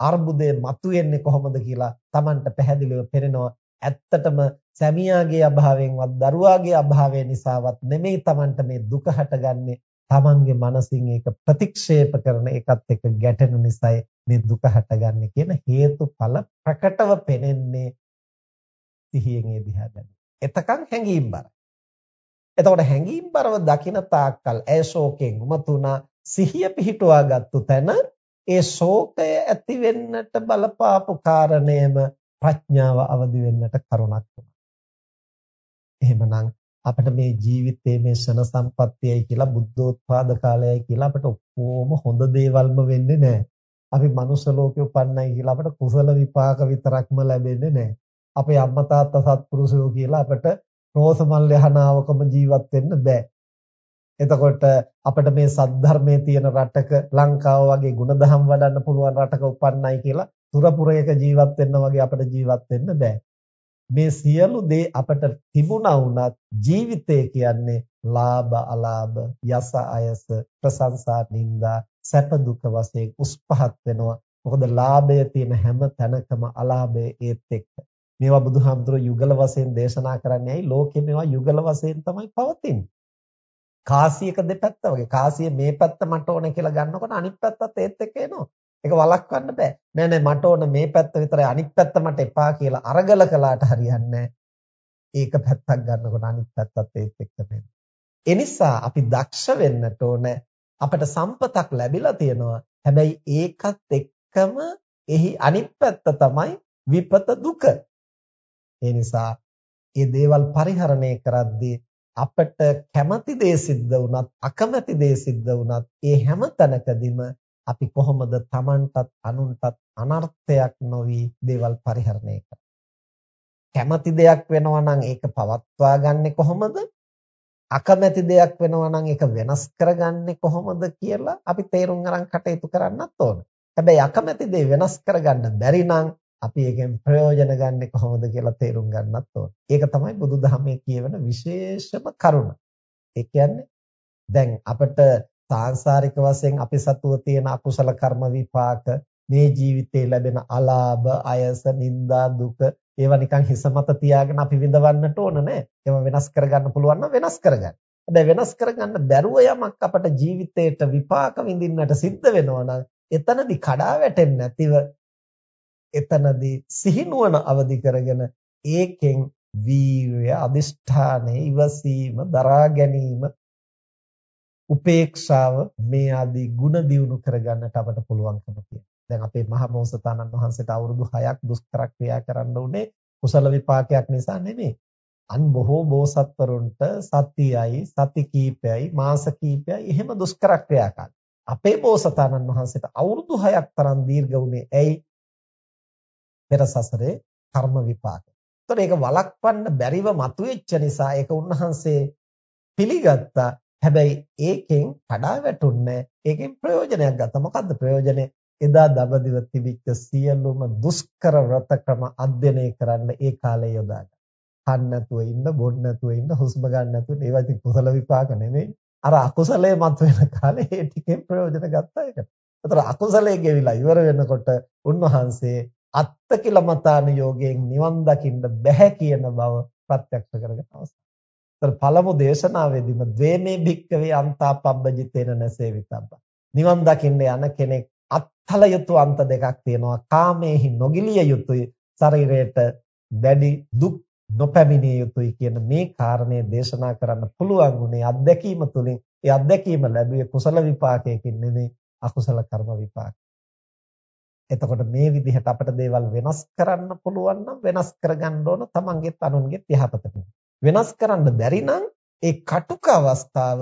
අර්බුදේ මතුවෙන්නේ කොහොමද කියලා තමන්ට පැහැදිලිව පේනවා. ඇත්තටම සැමියාගේ අභාවයෙන්වත් දරුවාගේ අභාවය නිසාවත් නෙමෙයි Tamanට මේ දුක හටගන්නේ Tamanගේ මනසින් ඒක ප්‍රතික්ෂේප කරන එකත් එක්ක ගැටෙන නිසායි මේ දුක හටගන්නේ කියන හේතුඵල ප්‍රකටව පෙනෙන්නේ සිහියෙන් ඒ දිහා ගන්න. එතකන් හැංගීම් බර. එතකොට හැංගීම් බරව දකින තාක්කල් ඇය ශෝකයෙන් උමතුණා සිහිය පිහිටුවාගත්තු තැන ඒ ශෝකය ඇති වෙන්නට බලපාපු කාරණයම ප්‍රඥාව අවදි වෙන්නට කරුණක් වුණා. එහෙමනම් අපිට මේ ජීවිතයේ මේ ෂණ සම්පත්තියයි කියලා බුද්ධෝත්පාද කාලයයි කියලා අපිට ඔක්කොම හොඳ දේවල්ම වෙන්නේ නැහැ. අපි මනුෂ්‍ය ලෝකේ උපන්නයි කියලා අපිට කුසල විපාක විතරක්ම ලැබෙන්නේ නැහැ. අපේ අම්මා තාත්තා සත්පුරුෂයෝ කියලා අපිට රෝස මල් යහනාවකම ජීවත් වෙන්න බෑ. එතකොට අපිට මේ සද්ධර්මයේ තියෙන රටක ලංකාව වගේ ಗುಣධම් වඩන්න පුළුවන් රටක උපන්නයි කියලා සුරපුරයක ජීවත් වෙන්න වගේ අපිට ජීවත් වෙන්න බෑ. මේ සියලු දේ අපට තිබුණා වුණත් ජීවිතය කියන්නේ ලාභ අලාභ යස අයස ප්‍රශංසා නිന്ദා සැප දුක වශයෙන් උස් පහත් වෙනවා. මොකද ලාභය තියෙන හැම තැනකම අලාභය ඒත් එක්ක. මේවා බුදුහාමුදුරුවෝ යුගල වශයෙන් දේශනා කරන්නේ ඇයි? ලෝකෙ මේවා යුගල වශයෙන් තමයි පවතින්නේ. කාසියක දෙපැත්ත වගේ. කාසිය මේ පැත්ත මට ඕනේ කියලා ගන්නකොට අනිත් පැත්තත් ඒත් එක්ක එනවා. ඒක වළක්වන්න බෑ. නෑ නෑ මට ඕන මේ පැත්ත විතරයි අනිත් පැත්ත මට එපා කියලා අරගල කළාට හරියන්නේ ඒක පැත්තක් ගන්නකොට අනිත් පැත්තත් ඒත් එක්ක වෙනවා. ඒ නිසා අපි දක්ෂ වෙන්නට ඕන අපිට සම්පතක් ලැබිලා තියෙනවා. හැබැයි ඒකත් එක්කම එහි අනිත් පැත්ත තමයි විපත දුක. ඒ නිසා මේ දේවල් පරිහරණය කරද්දී අපට කැමති දේ සිද්ධ වුණත් අකමැති දේ සිද්ධ වුණත් ඒ හැම තැනකදීම අපි කොහොමද Tamanටත් අනුන්ටත් අනර්ථයක් නොවි දේවල් පරිහරණය කරන්නේ කැමති දෙයක් වෙනවා නම් ඒක පවත්වා ගන්නෙ කොහොමද අකමැති දෙයක් වෙනවා නම් ඒක වෙනස් කරගන්නේ කොහොමද කියලා අපි තේරුම් අරන් කටයුතු කරන්නත් ඕන. හැබැයි අකමැති දේ වෙනස් කරගන්න බැරි නම් අපි ඒකෙන් ප්‍රයෝජන ගන්නෙ කොහොමද කියලා තේරුම් ගන්නත් ඕන. ඒක තමයි බුදුදහමේ කියවන විශේෂම කරුණ. ඒ කියන්නේ දැන් අපිට සාංශාරික වශයෙන් අපි සතුව තියෙන අකුසල කර්ම විපාක මේ ජීවිතේ ලැබෙන අලාභ, අයස, නිന്ദා, දුක ඒවා නිකන් හිස මත තියාගෙන අපි විඳවන්නට ඕන නෑ. ඒවා වෙනස් කරගන්න පුළුවන් නම් වෙනස් කරගන්න. හැබැයි වෙනස් කරගන්න බැරුව යමක් අපට ජීවිතේට විපාක විඳින්නට සිද්ධ වෙනවා නම් එතනදී කඩා වැටෙන්නේ නැතිව එතනදී සිහිනුවන අවදි කරගෙන ඒකෙන් වීරය, අදිෂ්ඨානය, ඉවසීම, දරා ගැනීම, උපේක්ෂාව මේ ආදී ಗುಣ දියුණු කරගන්නට අපට පුළුවන්කම තියෙනවා. දැන් අපේ මහා බෝසතාණන් වහන්සේට අවුරුදු 6ක් දුෂ්කර ක්‍රියා කරන්න උනේ කුසල විපාකයක් නිසා නෙමෙයි. අන් බොහෝ බෝසත්වරුන්ට සතියයි, සති කීපයයි, මාස කීපයයි එහෙම දුෂ්කර ක්‍රියා කරා. අපේ බෝසතාණන් වහන්සේට අවුරුදු 6ක් තරම් දීර්ඝ වුණේ ඇයි? පෙර සසරේ කර්ම විපාක. ඒතකොට ඒක වළක්වන්න බැරිව මතුවෙච්ච නිසා ඒක උන්වහන්සේ පිළිගත්තා. හැබැයි ඒකෙන් කඩා වැටුන්නේ ඒකෙන් ප්‍රයෝජනයක් ගත්තා. මොකද්ද ප්‍රයෝජනය? එදා දඹදිව තිබිච්ච සියලුම දුෂ්කර ව්‍රත ක්‍රම අධ්‍යයනය කරන්න ඒ කාලේ යොදාගන්න. කන්න නැතුව ඉන්න, බොන්න නැතුව ඉන්න, හුස්ම ගන්න නැතුව ඒවා ඉතින් කුසල විපාක නෙමෙයි. අර අකුසලයේ මත වෙන කාලේ ඒ ටිකෙන් ප්‍රයෝජන ගත්තා ඒකට. ඒතර අකුසලයේ ගෙවිලා ඉවර වෙනකොට උන්වහන්සේ අත්ති කිලමතාන යෝගයෙන් නිවන් දකින්න බැහැ කියන බව ප්‍රත්‍යක්ෂ කරගෙන අවසන්. ඒතර පළමු දේශනාවේදීම ද්වේමේ භික්කවේ අන්තාපබ්බජිතේන නැසේවිතබ්බ. නිවන් දකින්න යන කෙනෙක් අත්හල යුතු අන්ත දෙකක් තියෙනවා. කාමේහි නොගිලිය යුතුයි. ශරීරයට දැඩි දුක් නොපැමිණිය යුතුයි කියන මේ කාරණේ දේශනා කරන්න පුළුවන් උනේ අත්දැකීම තුළින්. ඒ අත්දැකීම ලැබුවේ කුසල විපාකයකින් නෙමෙයි අකුසල කර්ම විපාක. එතකොට මේ විදිහට අපිට දේවල් වෙනස් කරන්න පුළුවන් නම් වෙනස් කරගන්න ඕන තමන්ගේත් අනුන්ගේත් යහපත පිණිස. වෙනස් කරන්න බැරි නම් ඒ කටුක අවස්ථාව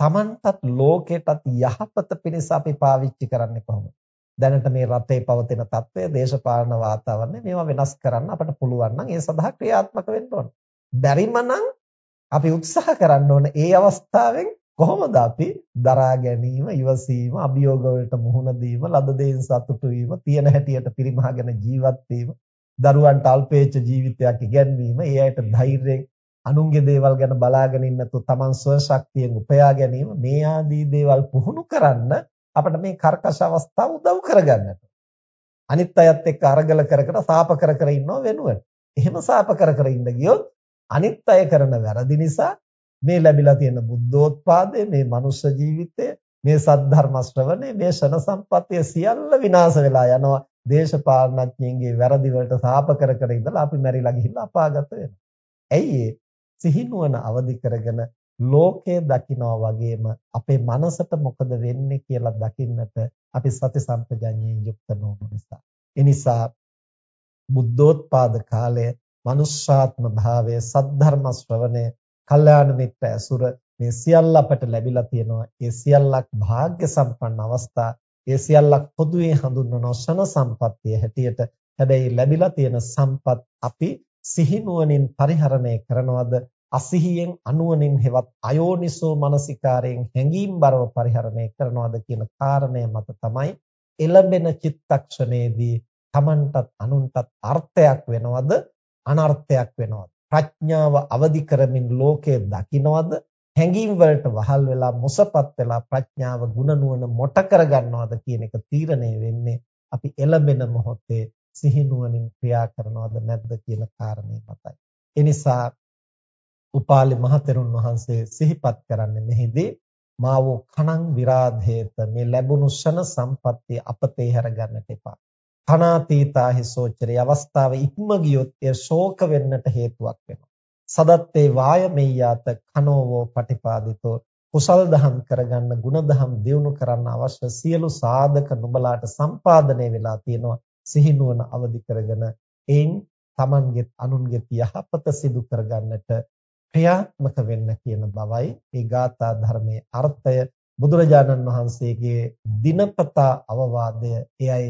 Tamanටත් ලෝකෙටත් යහපත පිණිස අපි පාවිච්චි කරන්නේ කොහොමද? දැනට මේ රටේ පවතින තත්ත්වය දේශපාලන වාතාවරණය මේවා වෙනස් කරන්න අපට පුළුවන් නම් ඒ සඳහා ක්‍රියාත්මක වෙන්න ඕන. බැරිම නම් අපි උත්සාහ කරන්න ඕන ඒ අවස්ථාවෙන් කොහොමද අපි දරා ගැනීම, ඉවසීම, අභියෝග වලට මුහුණ දීම, ලද දෙයින් සතුටු වීම, තියෙන හැටියට පරිමහගෙන ජීවත් වීම දරුවන්ට අල්පේච්ඡ ජීවිතයක් ඉගැන්වීම, ඒ අයට ධෛර්යයෙන් අනුන්ගේ දේවල් ගැන බලාගෙන ඉන්න තු තමන් ස්ව ශක්තියෙන් උපයා ගැනීම මේ ආදී දේවල් පුහුණු කරන්න අපිට මේ කර්කශ අවස්ථාව උදව් කරගන්නට. අනිත් අයත් එක්ක අරගල කර කර සාප කර කර ඉන්නව වෙනුවට. එහෙම සාප කර කර ඉන්න ගියොත් අනිත් අය කරන වැරදි නිසා මේ ලැබිලා තියෙන බුද්ධෝත්පාදය, මේ මනුෂ්‍ය ජීවිතය, මේ සද්ධර්ම ශ්‍රවණය, මේ ෂණ සම්පත්තිය සියල්ල විනාශ වෙලා යනවා. දේශපාලනඥයින්ගේ වැරදි වලට සාප කර කර ඉඳලා අපි මැරිලා ගිහිල්ලා අපාගත වෙනවා. ඇයි සිහිනුවන අවදි කරගෙන ලෝකය දකිනවා වගේම අපේ මනසට මොකද වෙන්නේ කියලා දකින්නට අපි සති සම්පජඤ්ඤයෙන් යුක්ත නොවන නිසා. ඒ නිසා බුද්ධෝත්පාද කාලය මනුෂ්‍යාත්ම භාවය සද්ධර්ම ශ්‍රවණය කල්යාණ මිත්‍ර ඇසුර මේ සියල්ල අපට ලැබිලා තියෙනවා. ඒ සියල්ලක් වාග්ය සම්පන්න අවස්ථා ඒ සියල්ලක් පොදුවේ හඳුන්වන ෂණ සම්පත්තිය හැටියට හැබැයි ලැබිලා තියෙන සම්පත් අපි සිහිනුවණින් පරිහරණය කරනවද? අසිහියෙන් අනුවණින් හෙවත් අයෝනිසෝ මනසිකාරයෙන් හැඟීම් බරව පරිහරණය කරනවද කියන කාරණය මත තමයි එළඹෙන චිත්තක්ෂණයේදී Tamanටත් අනුන්ටත් අර්ථයක් වෙනවද? අනර්ථයක් වෙනවද? ප්‍රඥාව අවදි කරමින් ලෝකය දකින්නවද හැඟීම් වලට වහල් වෙලා මොසපත් වෙලා ප්‍රඥාව ගුණ නුවණ මොට කරගන්නවද කියන එක තීරණය වෙන්නේ අපි එළඹෙන මොහොතේ සිහි නුවණින් ක්‍රියා කරනවද නැද්ද කියන කාරණේ මතයි. ඒ නිසා උපාලි මහතෙරුන් වහන්සේ සිහිපත් කරන්නේ මෙහිදී මාවෝ කණං විරාධේත මේ ලැබුණු ෂණ සම්පත්තිය අපතේ හැර ගන්නට එපා. කනාතීතාහි සෝචරේ අවස්ථාව ඉක්ම ගියොත් එය ශෝක වෙන්නට හේතුවක් වෙනවා. සදත්තේ වායමෙය්‍යාත කනෝවෝ පටිපාදිතෝ කුසල් දහම් කරගන්න ගුණ දහම් දියුණු කරන්න අවශ්‍ය සියලු සාධක නුඹලාට සම්පාදනය වෙලා තියෙනවා සිහිනුවන අවදි කරගෙන. එයින් Tamanගෙත් අනුන්ගෙත් යහපත සිදු කරගන්නට ක්‍රියාත්මක වෙන්න කියන බවයි මේ ගාථා ධර්මයේ අර්ථය. බුදුරජාණන් වහන්සේගේ දිනපතා අවවාදය. එයයි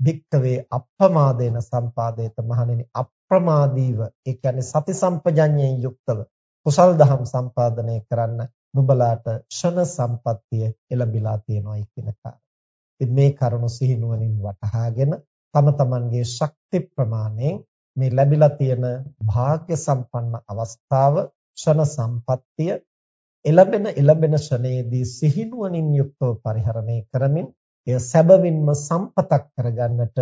භික්කවේ අප්‍රමාදේන සම්පාදේත මහණෙනි අප්‍රමාදීව ඒ කියන්නේ සති සම්පජඤ්ඤයෙන් යුක්තව කුසල් දහම් සම්පාදනය කරන්න නුඹලාට ෂණ සම්පත්තිය එළඹිලා තියෙනවායි කියන කාරණා. ඉතින් මේ කරුණු සිහිනුවණින් වටහාගෙන තම තමන්ගේ ශක්ති ප්‍රමාණයෙන් මේ ලැබිලා තියෙන වාග්ය සම්පන්න අවස්ථාව ෂණ සම්පත්තිය එළබෙන එළබෙන ශනේදී සිහිනුවණින් යුක්තව පරිහරණය කරමින් එය සැබවින්ම සම්පතක් කරගන්නට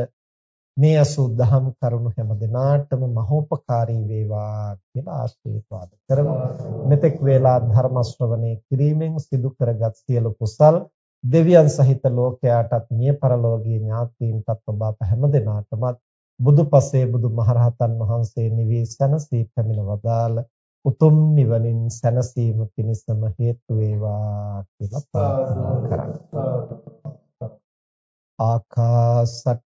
මේ අසුද්ධහම් කරුණු හැම දිනාටම මහෝපකාරී වේවා කියලා ආශිර්වාද කරමු. මෙතෙක් වේලා ධර්ම ශ්‍රවණය කිරීමෙන් සිදු කරගත් සියලු කුසල් දෙවියන් සහිත ලෝකයාටත් මිය පරලෝකීය ඥාතීන්ටත් ඔබ අප හැම දිනාටමත් බුදුපසේ බුදුමහරහතන් වහන්සේ නිවී සැනසී පැමිණ වදාළ උතුම් නිවනින් සැනසීම පිණිසම හේතු වේවා කියලා ප්‍රාර්ථනා කරමු. ආකාසට්ඨා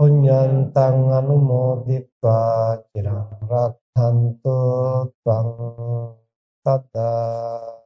පුඤ්ඤන්තං අනුමෝදිත්වා. චිරං රක්ඛන්තු ත්වං සදා